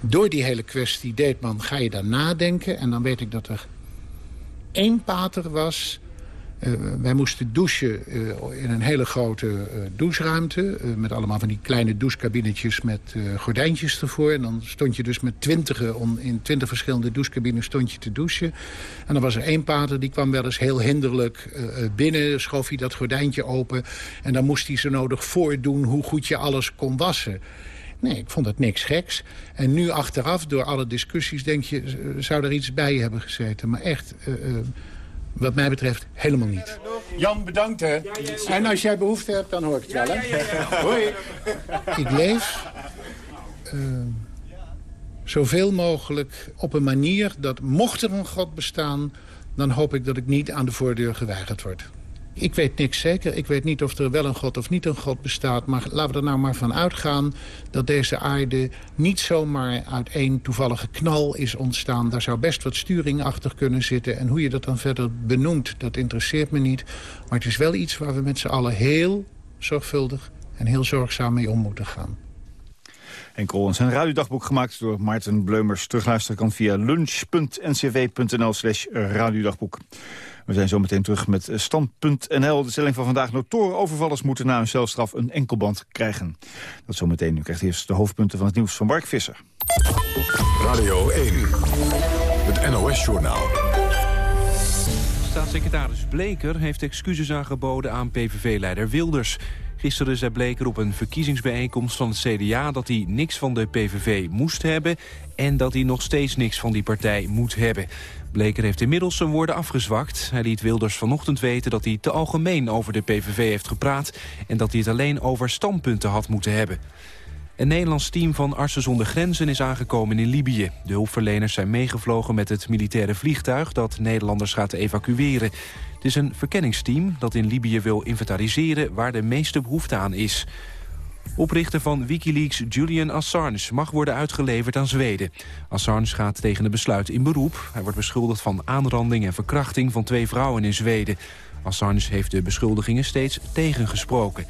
Door die hele kwestie Deetman ga je daar nadenken... en dan weet ik dat er één pater was uh, wij moesten douchen uh, in een hele grote uh, doucheruimte... met allemaal van die kleine douchekabinetjes met gordijntjes ervoor. En dan stond je dus met twintigen, on, in twintig verschillende douchekabines stond je te douchen. En dan was er één pater, die kwam wel eens heel hinderlijk binnen... schoof hij dat gordijntje open en dan moest hij zo nodig voordoen... hoe goed je alles kon wassen. Nee, ik vond het niks geks. En nu achteraf, door alle discussies, denk je... zou er iets bij hebben gezeten. Maar echt... Wat mij betreft helemaal niet. Jan, bedankt hè. En als jij behoefte hebt, dan hoor ik het wel hè. Hoi. Ik leef uh, zoveel mogelijk op een manier dat mocht er een God bestaan... dan hoop ik dat ik niet aan de voordeur geweigerd word. Ik weet niks zeker. Ik weet niet of er wel een God of niet een God bestaat. Maar laten we er nou maar van uitgaan dat deze aarde niet zomaar uit één toevallige knal is ontstaan. Daar zou best wat sturing achter kunnen zitten. En hoe je dat dan verder benoemt, dat interesseert me niet. Maar het is wel iets waar we met z'n allen heel zorgvuldig en heel zorgzaam mee om moeten gaan. En Krol zijn radiodagboek gemaakt door Maarten Bleumers. Terugluisteren kan via lunch.ncv.nl slash radiodagboek. We zijn zo meteen terug met Stand.nl. De stelling van vandaag. Notoren overvallers moeten na hun celstraf een enkelband krijgen. Dat zometeen. Nu krijgt eerst de hoofdpunten van het nieuws van Mark Visser. Radio 1. Het NOS-journaal. Staatssecretaris Bleker heeft excuses aangeboden aan PVV-leider Wilders. Gisteren zei Bleker op een verkiezingsbijeenkomst van het CDA... dat hij niks van de PVV moest hebben... en dat hij nog steeds niks van die partij moet hebben. Bleker heeft inmiddels zijn woorden afgezwakt. Hij liet Wilders vanochtend weten dat hij te algemeen over de PVV heeft gepraat... en dat hij het alleen over standpunten had moeten hebben. Een Nederlands team van Artsen zonder Grenzen is aangekomen in Libië. De hulpverleners zijn meegevlogen met het militaire vliegtuig... dat Nederlanders gaat evacueren. Het is een verkenningsteam dat in Libië wil inventariseren... waar de meeste behoefte aan is. Oprichter van Wikileaks Julian Assange mag worden uitgeleverd aan Zweden. Assange gaat tegen het besluit in beroep. Hij wordt beschuldigd van aanranding en verkrachting van twee vrouwen in Zweden. Assange heeft de beschuldigingen steeds tegengesproken.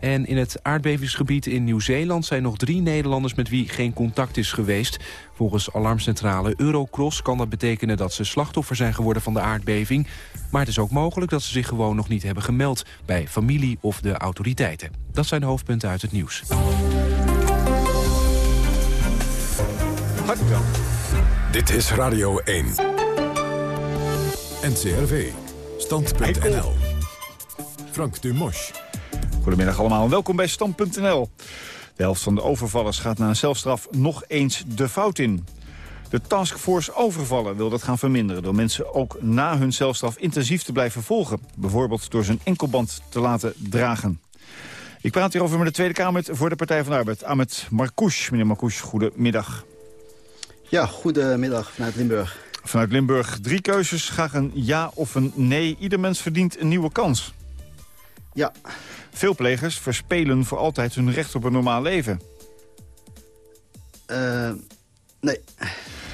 En in het aardbevingsgebied in Nieuw-Zeeland zijn nog drie Nederlanders met wie geen contact is geweest. Volgens alarmcentrale Eurocross kan dat betekenen dat ze slachtoffer zijn geworden van de aardbeving. Maar het is ook mogelijk dat ze zich gewoon nog niet hebben gemeld bij familie of de autoriteiten. Dat zijn de hoofdpunten uit het nieuws. Hartelijk Dit is Radio 1. NCRV. Stand.nl. Frank Dumosch. Goedemiddag allemaal en welkom bij Stand.nl. De helft van de overvallers gaat na een zelfstraf nog eens de fout in. De taskforce overvallen wil dat gaan verminderen... door mensen ook na hun celstraf intensief te blijven volgen. Bijvoorbeeld door zijn enkelband te laten dragen. Ik praat hierover met de Tweede Kamer voor de Partij van de Arbeid. Ahmed Marcouch. Meneer Marcouch, goedemiddag. Ja, goedemiddag vanuit Limburg. Vanuit Limburg drie keuzes, graag een ja of een nee. Ieder mens verdient een nieuwe kans. Ja. Veel plegers verspelen voor altijd hun recht op een normaal leven. Uh, nee.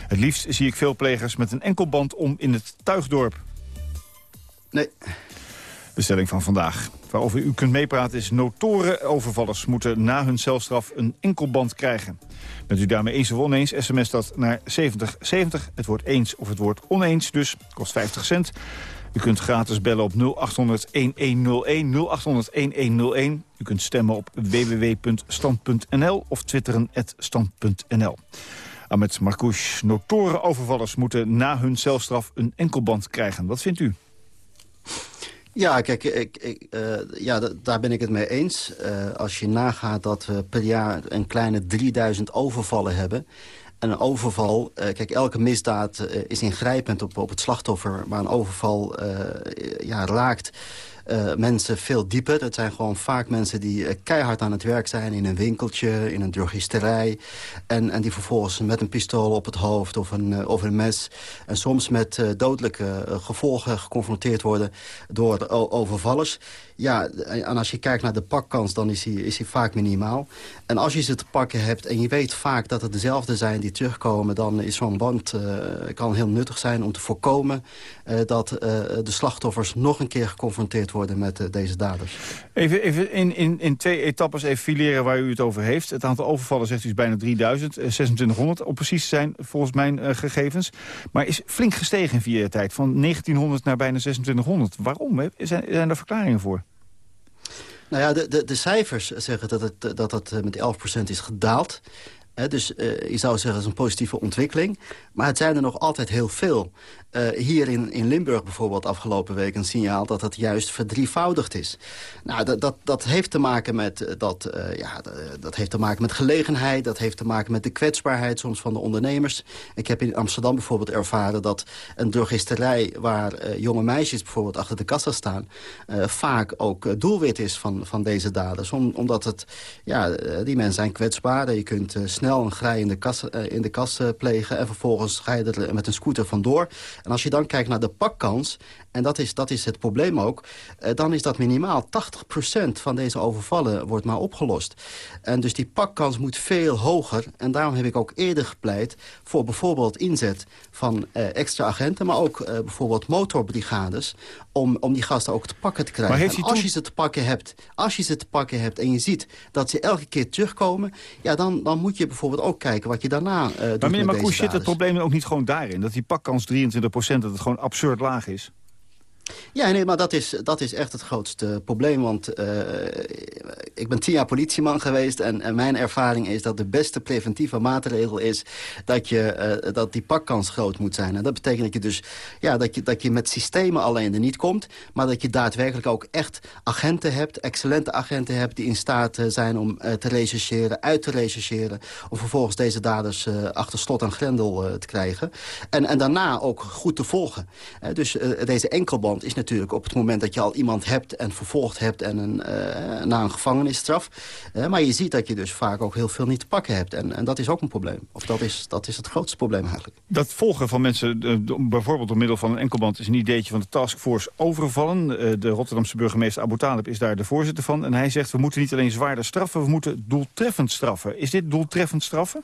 Het liefst zie ik veel plegers met een enkelband om in het tuigdorp. Nee. De stelling van vandaag. Waarover u kunt meepraten is notoren overvallers moeten na hun celstraf een enkelband krijgen. Bent u daarmee eens of oneens, sms dat naar 7070. Het woord eens of het woord oneens, dus kost 50 cent. U kunt gratis bellen op 0800-1101, 0800-1101. U kunt stemmen op www.stand.nl of twitteren stand.nl. Ahmed Marcouch, notoren overvallers moeten na hun celstraf een enkelband krijgen. Wat vindt u? Ja, kijk, ik, ik, uh, ja, daar ben ik het mee eens. Uh, als je nagaat dat we per jaar een kleine 3000 overvallen hebben... En een overval, uh, kijk, elke misdaad is ingrijpend op, op het slachtoffer... maar een overval ja, raakt uh, mensen veel dieper. Dat zijn gewoon vaak mensen die uh, keihard aan het werk zijn... in een winkeltje, in een drogisterij. En, en die vervolgens met een pistool op het hoofd of een, uh, of een mes... en soms met dodelijke gevolgen geconfronteerd worden door overvallers. Ja, en als je kijkt naar de pakkans, dan is die, is die vaak minimaal. En als je ze te pakken hebt en je weet vaak dat het dezelfde zijn die terugkomen... dan is zo'n band kan heel nuttig zijn om te voorkomen... Dat de slachtoffers nog een keer geconfronteerd worden met deze daders. Even, even in, in, in twee etappes even fileren waar u het over heeft. Het aantal overvallen zegt u is bijna 3000, 2600 om precies te zijn volgens mijn gegevens. Maar is flink gestegen in vier jaar tijd, van 1900 naar bijna 2600. Waarom? Hè? Zijn, zijn er verklaringen voor? Nou ja, de, de, de cijfers zeggen dat het, dat het met 11% is gedaald. dus uh, je zou zeggen dat is een positieve ontwikkeling. Maar het zijn er nog altijd heel veel. Uh, hier in, in Limburg bijvoorbeeld afgelopen week een signaal dat dat juist verdrievoudigd is. Nou, dat, dat, dat heeft te maken met uh, dat, uh, ja, dat heeft te maken met gelegenheid. Dat heeft te maken met de kwetsbaarheid soms van de ondernemers. Ik heb in Amsterdam bijvoorbeeld ervaren dat een drogisterij waar jonge meisjes bijvoorbeeld achter de kassa staan, vaak ook doelwit is van, van deze daders. Om, omdat het, ja, die mensen zijn kwetsbaar. Je kunt snel een grij in de kas, in de kas plegen en vervolgens ga je er met een scooter vandoor. En als je dan kijkt naar de pakkans, en dat is, dat is het probleem ook... Eh, dan is dat minimaal 80% van deze overvallen wordt maar opgelost. En dus die pakkans moet veel hoger. En daarom heb ik ook eerder gepleit voor bijvoorbeeld inzet van eh, extra agenten... maar ook eh, bijvoorbeeld motorbrigades om, om die gasten ook te pakken te krijgen. Maar als je ze te pakken hebt, als je ze te pakken hebt en je ziet dat ze elke keer terugkomen... ja, dan, dan moet je bijvoorbeeld ook kijken wat je daarna uh, doet Maar meneer Marcouch, zit het probleem ook niet gewoon daarin? Dat die pakkans 23% dat het gewoon absurd laag is? Ja, nee, maar dat is, dat is echt het grootste probleem. Want uh, ik ben tien jaar politieman geweest... En, mijn ervaring is dat de beste preventieve maatregel is... dat, je, uh, dat die pakkans groot moet zijn. En dat betekent dat je dus ja, dat je, dat je met systemen alleen er niet komt... maar dat je daadwerkelijk ook echt agenten hebt... excellente agenten hebt die in staat zijn om te rechercheren... uit te rechercheren... om vervolgens deze daders achter slot en grendel te krijgen. En, en daarna ook goed te volgen. dus deze enkelband is natuurlijk op het moment dat je al iemand hebt en vervolgd hebt... en een, uh, na een gevangenisstraf. Uh, maar je ziet dat je dus vaak ook heel veel niet te pakken hebt. En, en dat is ook een probleem. Of dat is, dat is het grootste probleem eigenlijk. Dat volgen van mensen, uh, bijvoorbeeld door middel van een enkelband... is een ideetje van de taskforce overvallen. de Rotterdamse burgemeester Abu Talib is daar de voorzitter van. En hij zegt, we moeten niet alleen zwaarder straffen... we moeten doeltreffend straffen. Is dit doeltreffend straffen?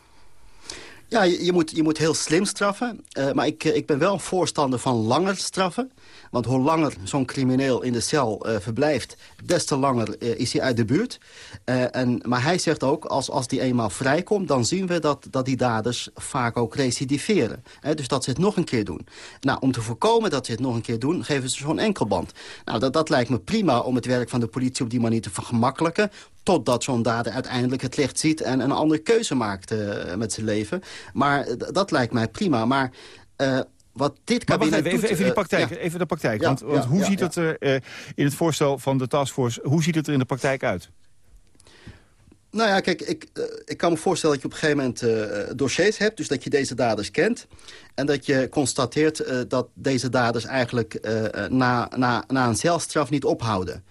Ja, je, moet, je moet heel slim straffen. Uh, maar ik, ik ben wel voorstander van langer straffen. Want hoe langer zo'n crimineel in de cel uh, verblijft... des te langer is hij uit de buurt. en, maar hij zegt ook, als, als die eenmaal vrijkomt... dan zien we dat, dat die daders vaak ook recidiveren. dus dat ze het nog een keer doen. Nou, om te voorkomen dat ze het nog een keer doen... geven ze zo'n enkelband. Nou, dat, dat lijkt me prima om het werk van de politie op die manier te vergemakkelijken totdat zo'n dader uiteindelijk het licht ziet... en een andere keuze maakt uh, met zijn leven. Maar dat lijkt mij prima. Maar... Uh, wat dit kabinet even, even, even, die praktijk, ja. even de praktijk. want, want ja, hoe ziet het er uh, in het voorstel van de taskforce... hoe ziet het er in de praktijk uit? Nou ja, kijk, ik, ik kan me voorstellen dat je op een gegeven moment uh, dossiers hebt. Dus dat je deze daders kent. En dat je constateert uh, dat deze daders eigenlijk na, na, na een celstraf niet ophouden.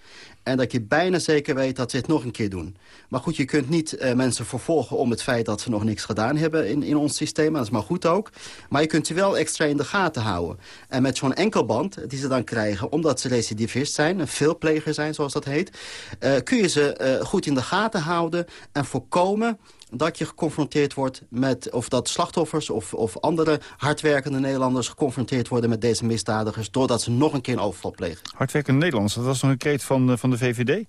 En dat je bijna zeker weet dat ze het nog een keer doen. Maar goed, je kunt niet uh, mensen vervolgen om het feit dat ze nog niks gedaan hebben in, in ons systeem. Dat is maar goed ook. Maar je kunt ze wel extra in de gaten houden. En met zo'n enkelband die ze dan krijgen, omdat ze recidivist zijn, een veelpleger zijn zoals dat heet, uh, kun je ze uh, goed in de gaten houden en voorkomen dat je geconfronteerd wordt met... of dat slachtoffers of, of andere hardwerkende Nederlanders... geconfronteerd worden met deze misdadigers... doordat ze nog een keer een overval plegen. Hardwerkende Nederlanders, dat was nog een kreet van, van de VVD?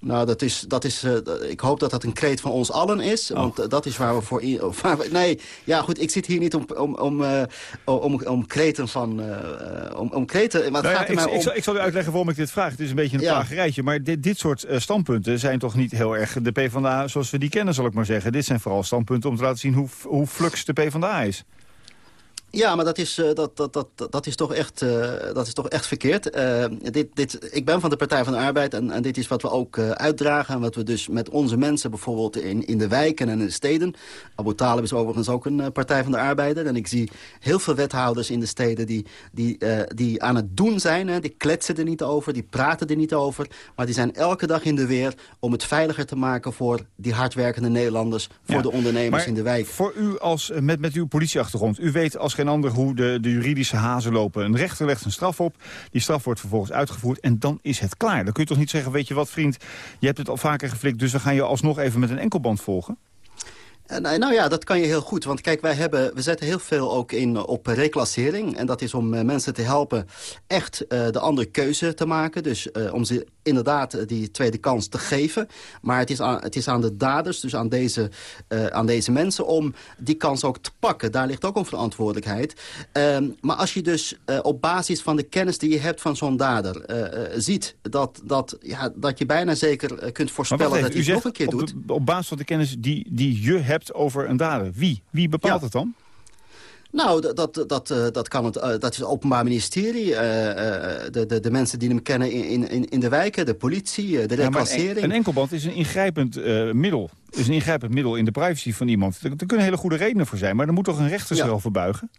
Nou, dat is, dat is, uh, ik hoop dat dat een kreet van ons allen is. Oh. Want uh, dat is waar we voor... Waar we, nee, ja goed, ik zit hier niet om, om, om, uh, om, om kreten van... om, om kreten, maar nou gaat ja, ik, om... ik, zal, ik, zal, u uitleggen waarom ik dit vraag. Het is een beetje een ja. plagerijtje. Maar dit, dit soort standpunten zijn toch niet heel erg de PvdA zoals we die kennen, zal ik maar zeggen. Dit zijn vooral standpunten om te laten zien hoe, hoe flux de PvdA is. Ja, maar dat is, dat, dat, dat, dat is, toch, echt, dat is toch echt verkeerd. dit, dit, ik ben van de Partij van de Arbeid en, en dit is wat we ook uitdragen. En wat we dus met onze mensen bijvoorbeeld in, in de wijken en in de steden... Abu Talib is overigens ook een Partij van de Arbeider. En ik zie heel veel wethouders in de steden die, die, die aan het doen zijn. Hè. Die kletsen er niet over, die praten er niet over. Maar die zijn elke dag in de weer om het veiliger te maken... voor die hardwerkende Nederlanders, voor de ondernemers in de wijk. voor u als, met, met uw politieachtergrond, u weet als geen ander hoe de, de juridische hazen lopen. Een rechter legt een straf op, die straf wordt vervolgens uitgevoerd en dan is het klaar. Dan kun je toch niet zeggen, weet je wat vriend, je hebt het al vaker geflikt... dus we gaan je alsnog even met een enkelband volgen? Eh, nou, nou ja, dat kan je heel goed. Want kijk, wij hebben, we zetten heel veel ook in op reclassering. En dat is om eh, mensen te helpen echt uh, de andere keuze te maken. Dus om ze inderdaad die tweede kans te geven. Maar het is aan, het is aan de daders, dus aan deze, uh, aan deze mensen... om die kans ook te pakken. Daar ligt ook een verantwoordelijkheid. Uh, maar als je dus uh, op basis van de kennis die je hebt van zo'n dader... ziet dat, dat, ja, dat je bijna zeker kunt voorspellen dat hij het nog een keer op doet... De, op basis van de kennis die, die je hebt over een dader. Wie? Wie bepaalt Ja. het dan? Nou, dat, dat, dat, eh, dat, kan het, eh, dat is het Openbaar Ministerie. eh, de, de, de mensen die hem kennen in, in, in de wijken, de politie, de Ja, maar een, reclassering. een enkelband is een ingrijpend middel. Is een ingrijpend middel in de privacy van iemand. Er, er kunnen hele goede redenen voor zijn, maar er moet toch een rechter zich Ja. wel voor buigen?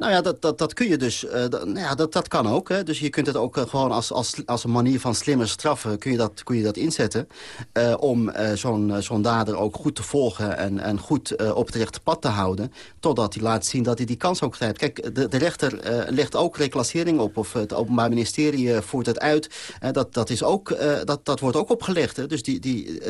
Nou ja, dat, dat, dat kun je dus. eh, dat, nou ja, dat, dat kan ook. Hè. Dus je kunt het ook eh, gewoon als, als, als een manier van slimmer straffen... kun je dat, kun je dat inzetten. eh, om zo'n zo'n dader ook goed te volgen... en, en goed op het rechte pad te houden. Totdat hij laat zien dat hij die kans ook grijpt. Kijk, de, de rechter legt ook reclassering op. Of het Openbaar Ministerie voert het uit. Dat, dat, is ook, dat, dat wordt ook opgelegd. Hè. Dus die, die,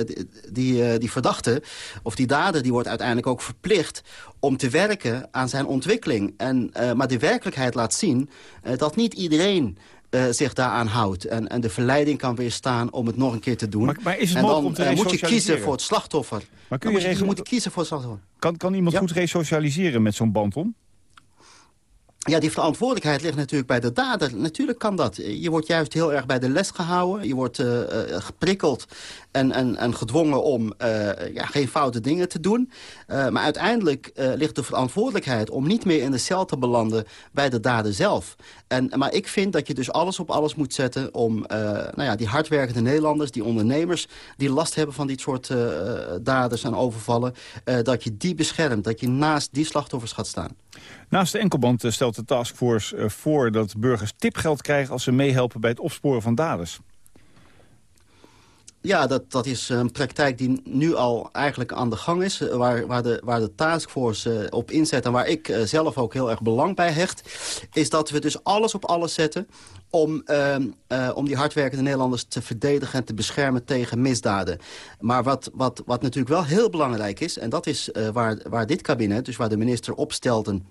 die, die verdachte of die dader... die wordt uiteindelijk ook verplicht om te werken aan zijn ontwikkeling. En, eh, maar de werkelijkheid laat zien eh, dat niet iedereen eh, zich daaraan houdt. En, en de verleiding kan weerstaan om het nog een keer te doen. Maar, maar is het en dan om te moet je kiezen voor het slachtoffer. Maar kun Dan je moet je, moet kiezen voor het slachtoffer. Kan, kan iemand goed resocialiseren met zo'n band om? Ja, die verantwoordelijkheid ligt natuurlijk bij de dader. Natuurlijk kan dat. Je wordt juist heel erg bij de les gehouden. Je wordt geprikkeld en, en, en gedwongen om eh, ja, geen foute dingen te doen. Eh, maar uiteindelijk eh, ligt de verantwoordelijkheid om niet meer in de cel te belanden bij de dader zelf. En, maar ik vind dat je dus alles op alles moet zetten om nou ja, die hardwerkende Nederlanders, die ondernemers, die last hebben van dit soort daders en overvallen, dat je die beschermt, dat je naast die slachtoffers gaat staan. Naast de enkelband stelt de taskforce voor dat burgers tipgeld krijgen... als ze meehelpen bij het opsporen van daders. Ja, dat, dat is een praktijk die nu al eigenlijk aan de gang is. eh, Waar, waar, de, waar de taskforce eh, op inzet en waar ik eh, zelf ook heel erg belang bij hecht... is dat we dus alles op alles zetten om, ehm, eh, om die hardwerkende Nederlanders te verdedigen... en te beschermen tegen misdaden. Maar wat, wat, wat natuurlijk wel heel belangrijk is... en dat is waar, waar dit kabinet, dus waar de minister Opstelten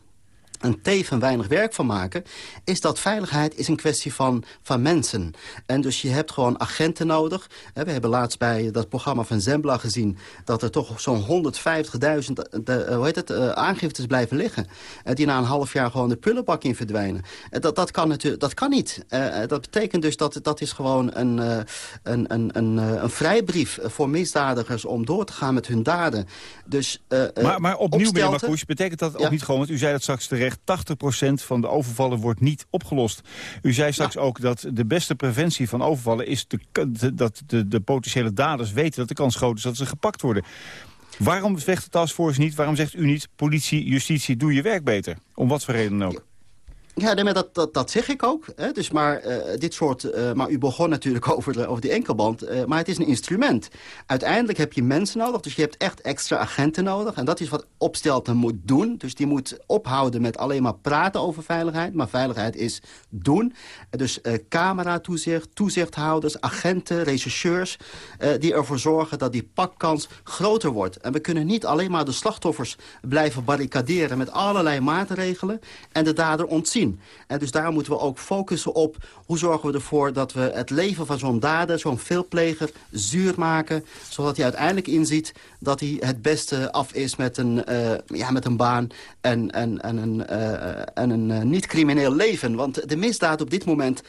een teven weinig werk van maken... is dat veiligheid is een kwestie van, van mensen. En dus je hebt gewoon agenten nodig. Hè, We hebben laatst bij dat programma van Zembla gezien... dat er toch zo'n 150.000 de, eh, hoe heet het, eh, aangiftes blijven liggen. eh, die na een half jaar gewoon de prullenbak in verdwijnen. Eh, dat, dat, kan natuurlijk, dat kan niet. Eh, eh, dat betekent dus dat dat is gewoon een, eh, een, een, een, eh, een vrijbrief voor misdadigers... om door te gaan met hun daden. Dus, eh, eh, Maar, maar opnieuw, meneer Marcouch, betekent dat ook Ja. niet gewoon... want u zei dat straks terecht, 80% van de overvallen wordt niet opgelost. U zei straks ook dat de beste preventie van overvallen... is de, de- dat de, de potentiële daders weten dat de kans groot is dat ze gepakt worden. Waarom zegt de taskforce niet, waarom zegt u niet... politie, justitie, doe je werk beter? Om wat voor reden ook. Ja, nee, dat, dat, zeg ik ook. Hè? Dus maar, eh, dit soort, eh, maar u begon natuurlijk over, de, over die enkelband. eh, maar het is een instrument. Uiteindelijk heb je mensen nodig. Dus je hebt echt extra agenten nodig. En dat is wat Opstelten moet doen. Dus die moet ophouden met alleen maar praten over veiligheid. Maar veiligheid is doen. Dus camera-toezicht, toezichthouders, agenten, rechercheurs... die ervoor zorgen dat die pakkans groter wordt. En we kunnen niet alleen maar de slachtoffers blijven barricaderen... met allerlei maatregelen en de dader ontzien. En dus daar moeten we ook focussen op... hoe zorgen we ervoor dat we het leven van zo'n dader, zo'n veelpleger... zuur maken, zodat hij uiteindelijk inziet... dat hij het beste af is met een, eh, ja, met een baan en, en, en een, eh, en een eh, niet-crimineel leven. Want de misdaad op dit moment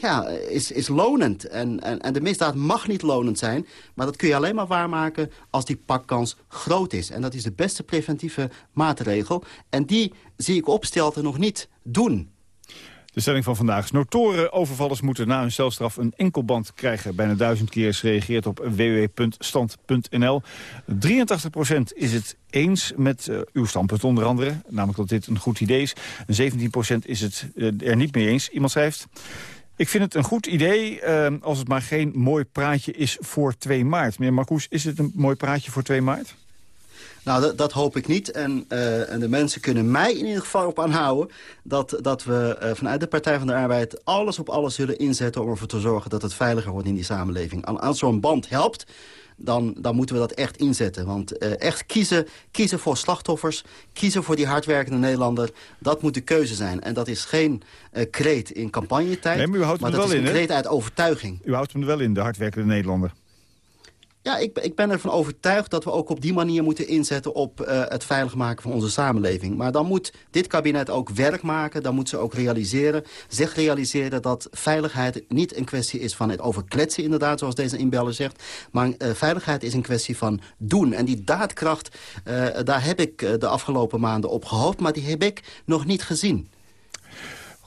ja, is, is lonend. En, en, en de misdaad mag niet lonend zijn. Maar dat kun je alleen maar waarmaken als die pakkans groot is. En dat is de beste preventieve maatregel. En die zie ik opstelten nog niet doen. De stelling van vandaag is... notoren overvallers moeten na hun celstraf een enkelband krijgen. Bijna duizend keer is gereageerd op www.stand.nl. 83% is het eens met uh, uw standpunt onder andere. Namelijk dat dit een goed idee is. En 17% is het uh, er niet mee eens. Iemand schrijft... Ik vind het een goed idee uh, als het maar geen mooi praatje is voor 2 maart. Meneer Marcoes, is het een mooi praatje voor 2 maart? Nou, dat, dat, hoop ik niet. En, uh, en, de mensen kunnen mij in ieder geval op aanhouden... dat, dat we uh, vanuit de Partij van de Arbeid alles op alles zullen inzetten... om ervoor te zorgen dat het veiliger wordt in die samenleving. Als zo'n band helpt, dan, dan moeten we dat echt inzetten. Want uh, echt kiezen, kiezen voor slachtoffers, kiezen voor die hardwerkende Nederlander... dat moet de keuze zijn. En dat is geen uh, kreet in campagnetijd, nee, maar, u houdt maar dat is een kreet uit overtuiging. U houdt hem er wel in, de hardwerkende Nederlander. Ja, ik, ik, ben ervan overtuigd dat we ook op die manier moeten inzetten... op uh, het veilig maken van onze samenleving. Maar dan moet dit kabinet ook werk maken. Dan moet ze ook realiseren, zich realiseren dat veiligheid niet een kwestie is van het overkletsen inderdaad, zoals deze inbeller zegt. Maar uh, veiligheid is een kwestie van doen. En die daadkracht, uh, daar heb ik de afgelopen maanden op gehoopt, maar die heb ik nog niet gezien.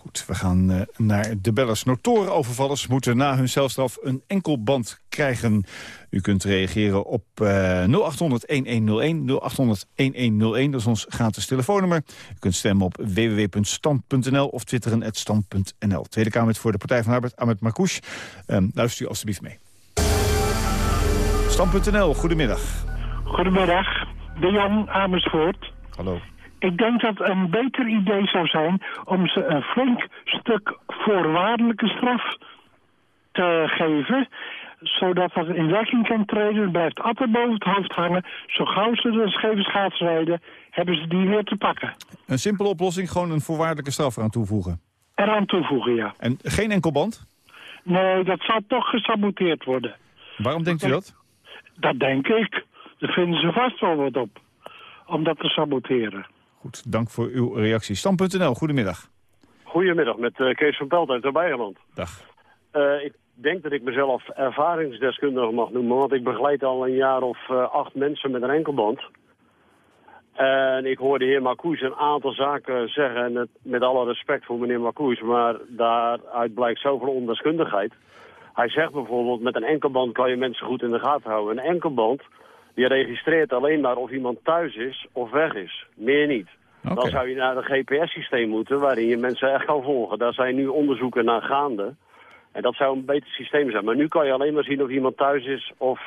Goed, we gaan uh, naar de bellers. Notorenovervallers moeten na hun celstraf een enkelband krijgen. U kunt reageren op uh, 0800-1101, 0800-1101. Dat is ons gratis telefoonnummer. U kunt stemmen op www.stand.nl of twitteren het stand.nl. Tweede Kamer voor de Partij van Arbeid, Ahmed Marcouch. Um, luister u alstublieft mee. Stand.nl, goedemiddag. Goedemiddag, de Jan Amersfoort. Hallo. Ik denk dat een beter idee zou zijn om ze een flink stuk voorwaardelijke straf te geven zodat dat in werking kan treden. Blijft altijd boven het hoofd hangen. Zo gauw ze de scheve schaats rijden, hebben ze die weer te pakken. Een simpele oplossing, gewoon een voorwaardelijke straf eraan toevoegen? Eraan toevoegen, ja. En geen enkel band? Nee, dat zal toch gesaboteerd worden. Waarom denkt u dat? Dat denk ik. Daar vinden ze vast wel wat op. Om dat te saboteren. Goed, dank voor uw reactie. Stam.nl, goedemiddag. Goedemiddag, met uh, Kees van Pelt uit de Bijgerland. Dag. Uh, ik denk dat ik mezelf ervaringsdeskundige mag noemen, want ik begeleid al een jaar of uh, acht mensen met een enkelband. En ik hoorde de heer Marcoes een aantal zaken zeggen, en het, met alle respect voor meneer Marcoes, maar daaruit blijkt zoveel ondeskundigheid. Hij zegt bijvoorbeeld, met een enkelband kan je mensen goed in de gaten houden. Een enkelband, die registreert alleen maar of iemand thuis is of weg is. Meer niet. Okay. Dan zou je naar een GPS-systeem moeten waarin je mensen echt kan volgen. Daar zijn nu onderzoeken naar gaande. En dat zou een beter systeem zijn. Maar nu kan je alleen maar zien of iemand thuis is of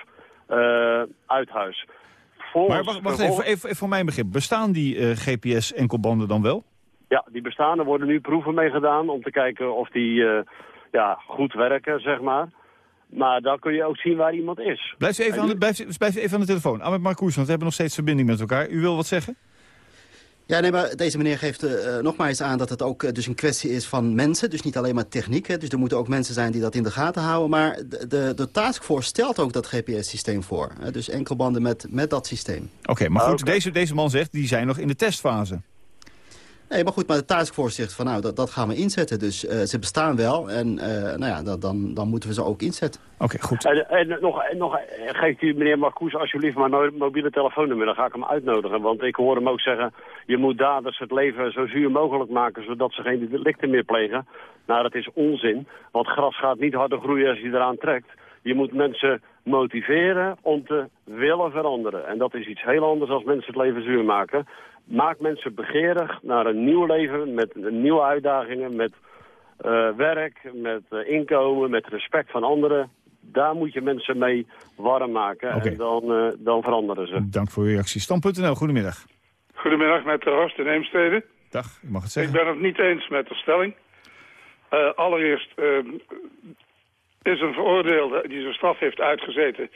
uh, uit huis. Volgens, maar wacht, wacht even, even, even voor mijn begrip. Bestaan die uh, GPS-enkelbanden dan wel? Ja, die bestaan. Er worden nu proeven mee gedaan om te kijken of die uh, ja, goed werken, zeg maar. Maar dan kun je ook zien waar iemand is. Blijf even, aan de, blijf, blijf even aan de telefoon. Ahmed Marcoes, want we hebben nog steeds verbinding met elkaar. U wil wat zeggen? Ja, nee, maar deze meneer geeft uh, nogmaals aan dat het ook uh, dus een kwestie is van mensen. Dus niet alleen maar techniek. Hè. Dus er moeten ook mensen zijn die dat in de gaten houden. Maar de, de, de taskforce stelt ook dat GPS-systeem voor. Hè. Dus enkelbanden met, met dat systeem. Oké, okay, maar goed, okay. deze, deze man zegt, die zijn nog in de testfase. Nee, maar goed, maar de taskforce zegt van nou, dat, dat gaan we inzetten. Dus uh, ze bestaan wel en uh, nou ja, dat, dan, dan moeten we ze ook inzetten. Oké, okay, goed. En, en, nog, en nog geeft u meneer Marcoes alsjeblieft mijn mobiele telefoonnummer. Dan ga ik hem uitnodigen, want ik hoor hem ook zeggen... je moet daders het leven zo zuur mogelijk maken, zodat ze geen delicten meer plegen. Nou, dat is onzin, want gras gaat niet harder groeien als je eraan trekt. Je moet mensen motiveren om te willen veranderen. En dat is iets heel anders als mensen het leven zuur maken. Maak mensen begeerig naar een nieuw leven met nieuwe uitdagingen, met uh, werk, met uh, inkomen, met respect van anderen. Daar moet je mensen mee warm maken okay. en dan, uh, dan veranderen ze. Dank voor uw reactie. Stam.nl, goedemiddag. Goedemiddag met de Horst in Heemstede. Dag, u mag het zeggen. Ik ben het niet eens met de stelling. allereerst is een veroordeelde die zijn straf heeft uitgezeten...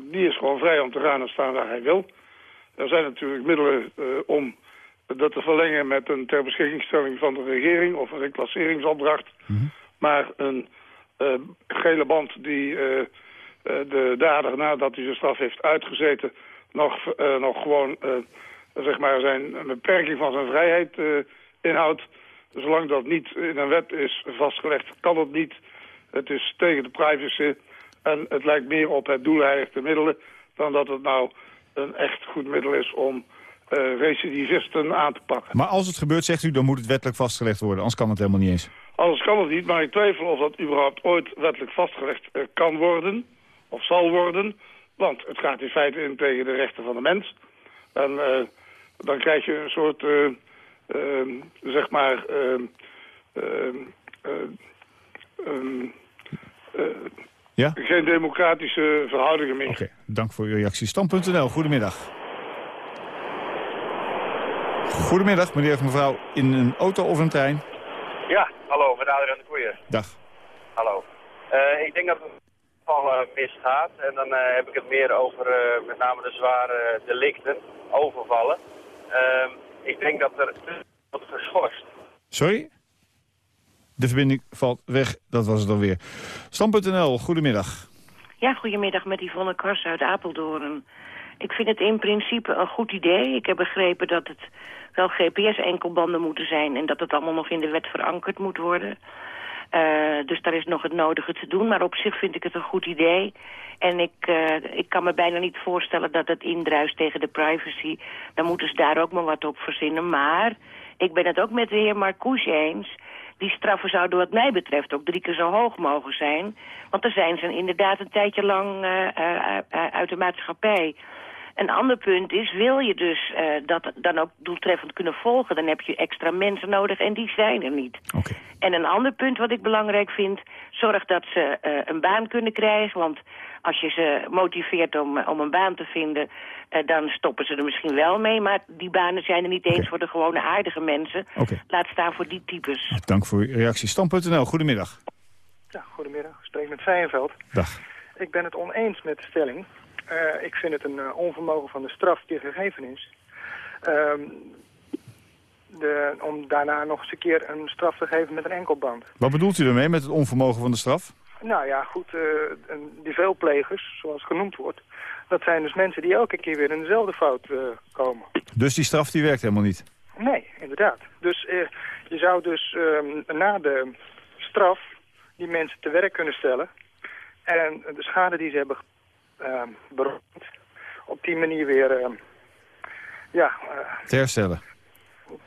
die is gewoon vrij om te gaan en staan waar hij wil... Er zijn natuurlijk middelen uh, om dat te verlengen met een ter beschikkingstelling van de regering of een reclasseringsopdracht. Mm -hmm. Maar een uh, gele band die uh, de dader nadat hij zijn straf heeft uitgezeten nog, nog gewoon zeg maar zijn een beperking van zijn vrijheid inhoudt. Zolang dat niet in een wet is vastgelegd, kan het niet. Het is tegen de privacy en het lijkt meer op het doelheilig te middelen dan dat het nou een echt goed middel is om eh, recidivisten aan te pakken. Maar als het gebeurt, zegt u, dan moet het wettelijk vastgelegd worden. Anders kan het helemaal niet eens. Anders kan het niet, maar ik twijfel of dat überhaupt ooit wettelijk vastgelegd eh, kan worden. Of zal worden. Want het gaat in feite in tegen de rechten van de mens. En eh, dan krijg je een soort, zeg maar eh, eh, ehm, eh, Ja? geen democratische verhoudingen meer. Oké, dank voor uw reactie. Stam.nl, goedemiddag. Goedemiddag, meneer of mevrouw. In een auto of een trein? Ja, hallo, met Adriaan de Koeien. Dag. Hallo. Eh, ik denk dat het geval uh, misgaat. En dan eh, heb ik het meer over eh, met name de zware delicten, overvallen. Ehm, ik denk dat er wordt geschorst. Sorry? De verbinding valt weg, dat was het alweer. Stam.nl, goedemiddag. Ja, goedemiddag met Yvonne Kars uit Apeldoorn. Ik vind het in principe een goed idee. Ik heb begrepen dat het wel GPS-enkelbanden moeten zijn... en dat het allemaal nog in de wet verankerd moet worden. Uh, dus daar is nog het nodige te doen. Maar op zich vind ik het een goed idee. En ik, uh, ik kan me bijna niet voorstellen dat het indruist tegen de privacy. Dan moeten ze daar ook maar wat op verzinnen. Maar ik ben het ook met de heer Marcouche eens... Die straffen zouden wat mij betreft ook drie keer zo hoog mogen zijn. Want dan zijn ze inderdaad een tijdje lang uh, uit de maatschappij. Een ander punt is, wil je dus uh, dat dan ook doeltreffend kunnen volgen... dan heb je extra mensen nodig en die zijn er niet. Okay. En een ander punt wat ik belangrijk vind... zorg dat ze een baan kunnen krijgen. Want als je ze motiveert om, om een baan te vinden... Uh, dan stoppen ze er misschien wel mee. Maar die banen zijn er niet eens okay. voor de gewone aardige mensen. Okay. Laat staan voor die types. Dank voor uw reactie. Stam.nl, goedemiddag. Ja, goedemiddag. Ik spreek met Feijenveld. Dag. Ik ben het oneens met de stelling... Uh, ik vind het een uh, onvermogen van de straf die gegeven is. Uh, de, om daarna nog eens een keer een straf te geven met een enkelband. Wat bedoelt u ermee met het onvermogen van de straf? Nou ja, goed, uh, die veelplegers, zoals genoemd wordt... dat zijn dus mensen die elke keer weer in dezelfde fout komen. Dus die straf die werkt helemaal niet? Nee, inderdaad. Dus je zou dus ehm, na de straf die mensen te werk kunnen stellen... en de schade die ze hebben uh, beroemd. Op die manier weer uh, ja, te herstellen.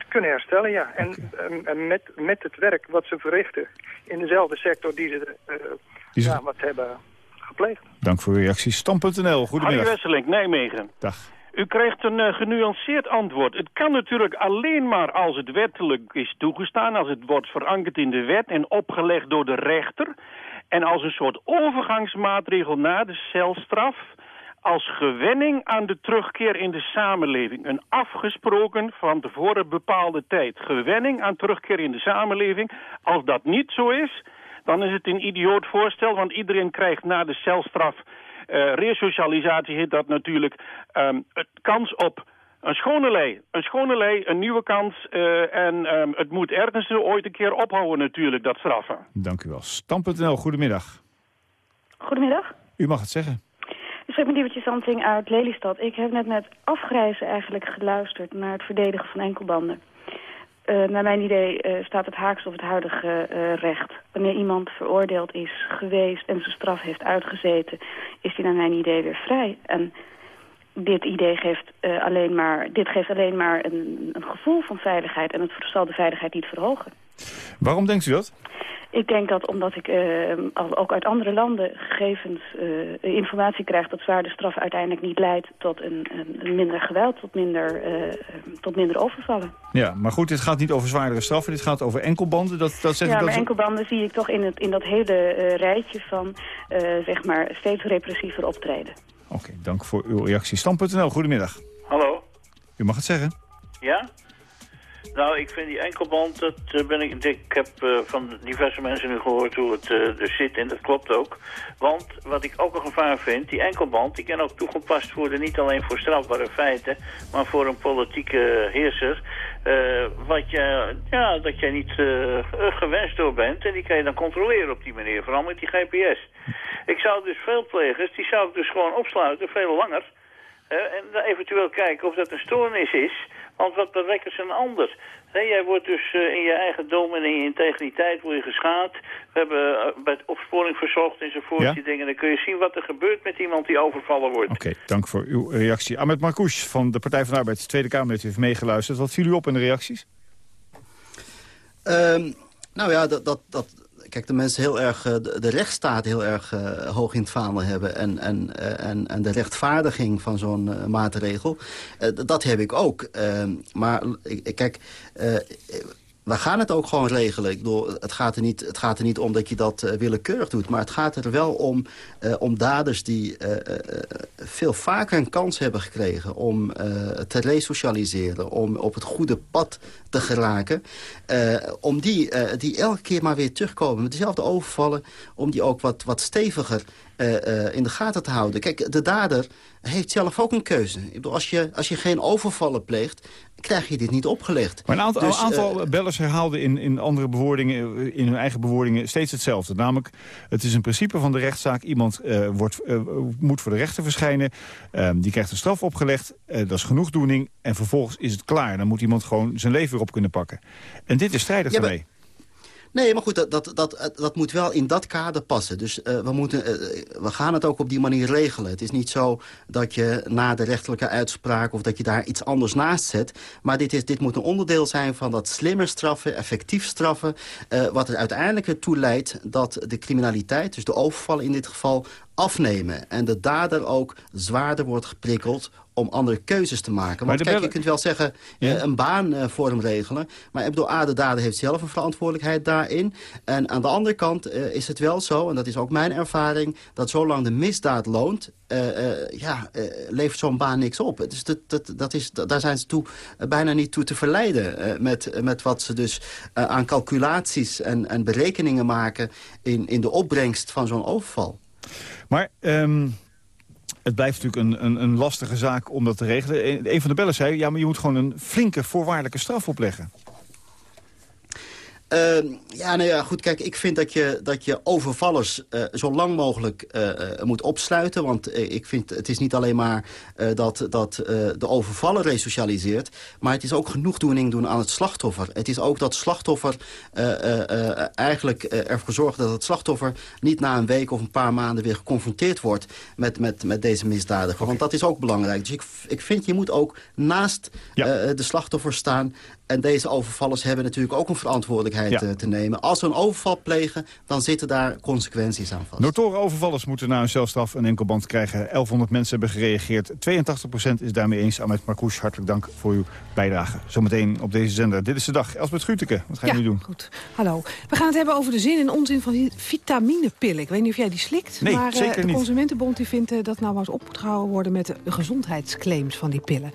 Kunnen herstellen, ja. En, okay. met, met het werk wat ze verrichten in dezelfde sector die ze, die ze... Ja, wat hebben gepleegd. Dank voor uw reactie. Stam.nl, goedemiddag. Harry Wesseling, Nijmegen. Dag. U krijgt een uh, genuanceerd antwoord. Het kan natuurlijk alleen maar als het wettelijk is toegestaan... als het wordt verankerd in de wet en opgelegd door de rechter... En als een soort overgangsmaatregel na de celstraf... als gewenning aan de terugkeer in de samenleving. Een afgesproken van tevoren bepaalde tijd. Gewenning aan terugkeer in de samenleving. Als dat niet zo is, dan is het een idioot voorstel... want iedereen krijgt na de celstraf... Uh, resocialisatie heet dat natuurlijk... Um, het kans op een schone lei. Een schone lei, een nieuwe kans. Uh, en um, het moet ergens ooit een keer ophouden natuurlijk, dat straffen. Dank u wel. Stam.nl, goedemiddag. Goedemiddag. U mag het zeggen. Diewertje Santing uit Lelystad. Ik heb net met afgrijzen eigenlijk geluisterd naar het verdedigen van enkelbanden. Uh, naar mijn idee uh, staat het haaks op het huidige uh, recht. Wanneer iemand veroordeeld is geweest en zijn straf heeft uitgezeten... is hij naar mijn idee weer vrij. En dit idee geeft, alleen maar, dit geeft alleen maar een, een, gevoel van veiligheid... en het zal de veiligheid niet verhogen. Waarom denkt u dat? Ik denk dat omdat ik uh, ook uit andere landen gegevens, uh, informatie krijg... dat zwaarde straf uiteindelijk niet leidt tot een, een minder geweld, tot minder, tot minder overvallen. Ja, maar goed, dit gaat niet over zwaardere straffen, dit gaat over enkelbanden. Dat, dat zeg ja, ik maar enkelbanden zie ik toch in, het, in dat hele rijtje van zeg maar steeds repressiever optreden. Oké, okay, dank voor uw reactie. Stam.nl, goedemiddag. Hallo. U mag het zeggen. Ja? Nou, ik vind die enkelband, dat uh, ben ik, ik heb uh, van diverse mensen nu gehoord hoe het uh, er zit en dat klopt ook. Want wat ik ook een gevaar vind, die enkelband, die kan ook toegepast worden niet alleen voor strafbare feiten, maar voor een politieke heerser. wat je, ja, dat jij niet gewenst door bent en die kan je dan controleren op die manier, vooral met die GPS. Ik zou dus veel plegers, die zou ik dus gewoon opsluiten, veel langer. En eventueel kijken of dat een stoornis is. Want wat bereikt een ander? jij wordt dus uh, in je eigen dom en in je integriteit word je geschaad. We hebben uh, bij opsporing verzocht enzovoort ja? die dingen. Dan kun je zien wat er gebeurt met iemand die overvallen wordt. Oké, okay, dank voor uw reactie. Ahmed Marcouch van de Partij van de Arbeid, Tweede Kamer, heeft meegeluisterd. Wat viel u op in de reacties? Um, nou ja, dat, dat, dat, kijk, de mensen heel erg, de, de rechtsstaat heel erg uh, hoog in het vaandel hebben... en, en, uh, en, en de rechtvaardiging van zo'n maatregel, dat heb ik ook. Ehm, maar kijk, we gaan het ook gewoon regelen. Bedoel, het, gaat er niet, het gaat er niet om dat je dat uh, willekeurig doet. Maar het gaat er wel om, uh, om daders die uh, veel vaker een kans hebben gekregen... om te resocialiseren, om op het goede pad te geraken. om die, die elke keer maar weer terugkomen met dezelfde overvallen... om die ook wat, wat steviger in de gaten te houden. Kijk, de dader heeft zelf ook een keuze. Ik bedoel, als, je, als je geen overvallen pleegt, krijg je dit niet opgelegd. Maar een aantal, Dus, een aantal eh, bellers herhaalden in, in andere bewoordingen, in hun eigen bewoordingen, steeds hetzelfde. Namelijk, het is een principe van de rechtszaak. Iemand eh, wordt, eh, moet voor de rechter verschijnen. Ehm, die krijgt een straf opgelegd. Eh, dat is genoegdoening. En vervolgens is het klaar. Dan moet iemand gewoon zijn leven weer op kunnen pakken. En dit is strijdig Ja, daarmee. Nee, maar goed, dat, dat, dat, dat moet wel in dat kader passen. Dus eh, we, moeten, eh, we gaan het ook op die manier regelen. Het is niet zo dat je na de rechterlijke uitspraak... of dat je daar iets anders naast zet. Maar dit, is, dit moet een onderdeel zijn van dat slimmer straffen, effectief straffen... eh, wat er uiteindelijk ertoe leidt dat de criminaliteit, dus de overvallen in dit geval... afnemen en de dader ook zwaarder wordt geprikkeld om andere keuzes te maken. Want kijk, je kunt wel zeggen, Ja. eh, een baan eh, voor hem regelen. Maar ik bedoel, A, de dader heeft zelf een verantwoordelijkheid daarin. En aan de andere kant eh, is het wel zo, en dat is ook mijn ervaring... dat zolang de misdaad loont, ja, levert zo'n baan niks op. Dus dat, dat, dat is, daar zijn ze toe, bijna niet toe te verleiden... met, met wat ze dus aan calculaties en, en berekeningen maken... In, in de opbrengst van zo'n overval. Maar ehm, het blijft natuurlijk een, een, een lastige zaak om dat te regelen. Een, van de bellers zei, ja, maar je moet gewoon een flinke voorwaardelijke straf opleggen. Ehm, ja, nou ja, goed, kijk, ik vind dat je, dat je overvallers eh, zo lang mogelijk eh, eh, moet opsluiten. Want ik vind, het is niet alleen maar dat, dat de overvaller resocialiseert... maar het is ook genoegdoening doen aan het slachtoffer. Het is ook dat slachtoffer eigenlijk ervoor zorgt dat het slachtoffer... niet na een week of een paar maanden weer geconfronteerd wordt met, met, met deze misdadiger. Want dat is ook belangrijk. Dus ik, ik vind, je moet ook naast de slachtoffer staan... En deze overvallers hebben natuurlijk ook een verantwoordelijkheid Ja. eh, te nemen. Als ze een overval plegen, dan zitten daar consequenties aan vast. Notoren overvallers moeten na een celstraf een enkelband krijgen. 1100 mensen hebben gereageerd. 82% is daarmee eens. Ahmed Marcouch, hartelijk dank voor uw bijdrage. Zometeen op deze zender. Dit is de dag. Elsbeth Gruteke, wat ga je Ja, nu doen? goed. Hallo. We gaan het hebben over de zin en onzin van die vitaminepillen. Ik weet niet of jij die slikt. Nee, maar eh, zeker de niet. Consumentenbond die vindt eh, dat nou maar eens op moet gehouden worden... met de gezondheidsclaims van die pillen.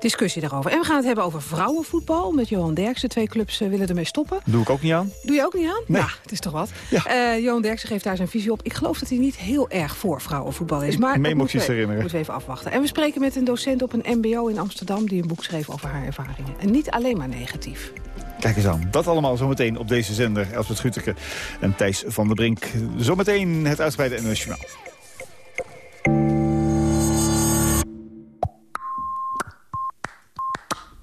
Discussie daarover. En we gaan het hebben over vrouwenvoetbal. Met Johan Derksen. Twee clubs eh, willen ermee stoppen. Doe ik ook niet aan. Doe je ook niet aan? Nee. Nou, het is toch wat. Eh, Johan Derksen geeft daar zijn visie op. Ik geloof dat hij niet heel erg voor vrouwenvoetbal is. Maar meen dat me moeten iets we- herinneren. moeten we even afwachten. En we spreken met een docent op een mbo in Amsterdam... die een boek schreef over haar ervaringen. En niet alleen maar negatief. Kijk eens aan. Dat allemaal zometeen op deze zender. Elsbeth Gruteke en Thijs van der Brink. Zometeen het uitgebreide NOS Journaal.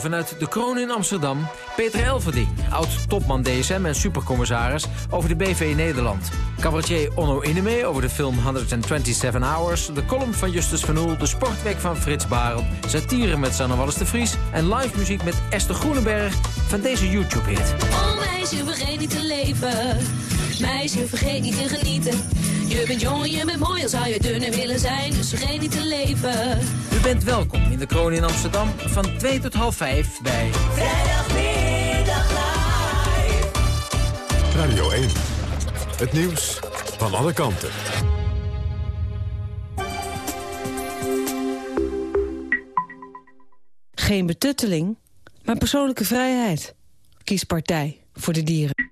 Vanuit de Kroon in Amsterdam. Peter Elverding, oud-topman DSM en supercommissaris over de BV Nederland. Cabaretier Onno Ineme over de film 127 Hours. De column van Justus Van Oel. De sportweek van Frits Barend. Satire met Sanne Wallis de Vries. En live muziek met Esther Groenenberg van deze YouTube-hit. Oh meisje, vergeet niet te leven. Meisje, vergeet niet te genieten. Je bent jong en je bent mooi, al zou je dunner willen zijn. Dus vergeet niet te leven. U bent welkom in de Kroon in Amsterdam van 2 tot half 5 bij... Vrijdagmiddag live. Radio 1. Het nieuws van alle kanten. Geen betutteling, maar persoonlijke vrijheid. Kies partij voor de dieren.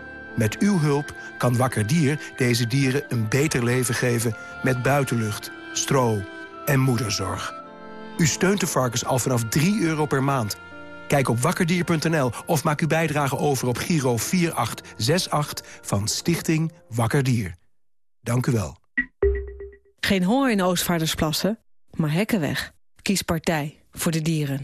Met uw hulp kan Wakker Dier deze dieren een beter leven geven... met buitenlucht, stro en moederzorg. U steunt de varkens al vanaf 3 euro per maand. Kijk op wakkerdier.nl of maak uw bijdrage over op Giro 4868 van Stichting Wakker Dier. Dank u wel. Geen honger in Oostvaardersplassen, maar hekken weg. Kies partij voor de dieren.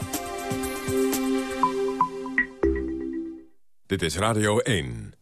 Dit is Radio 1.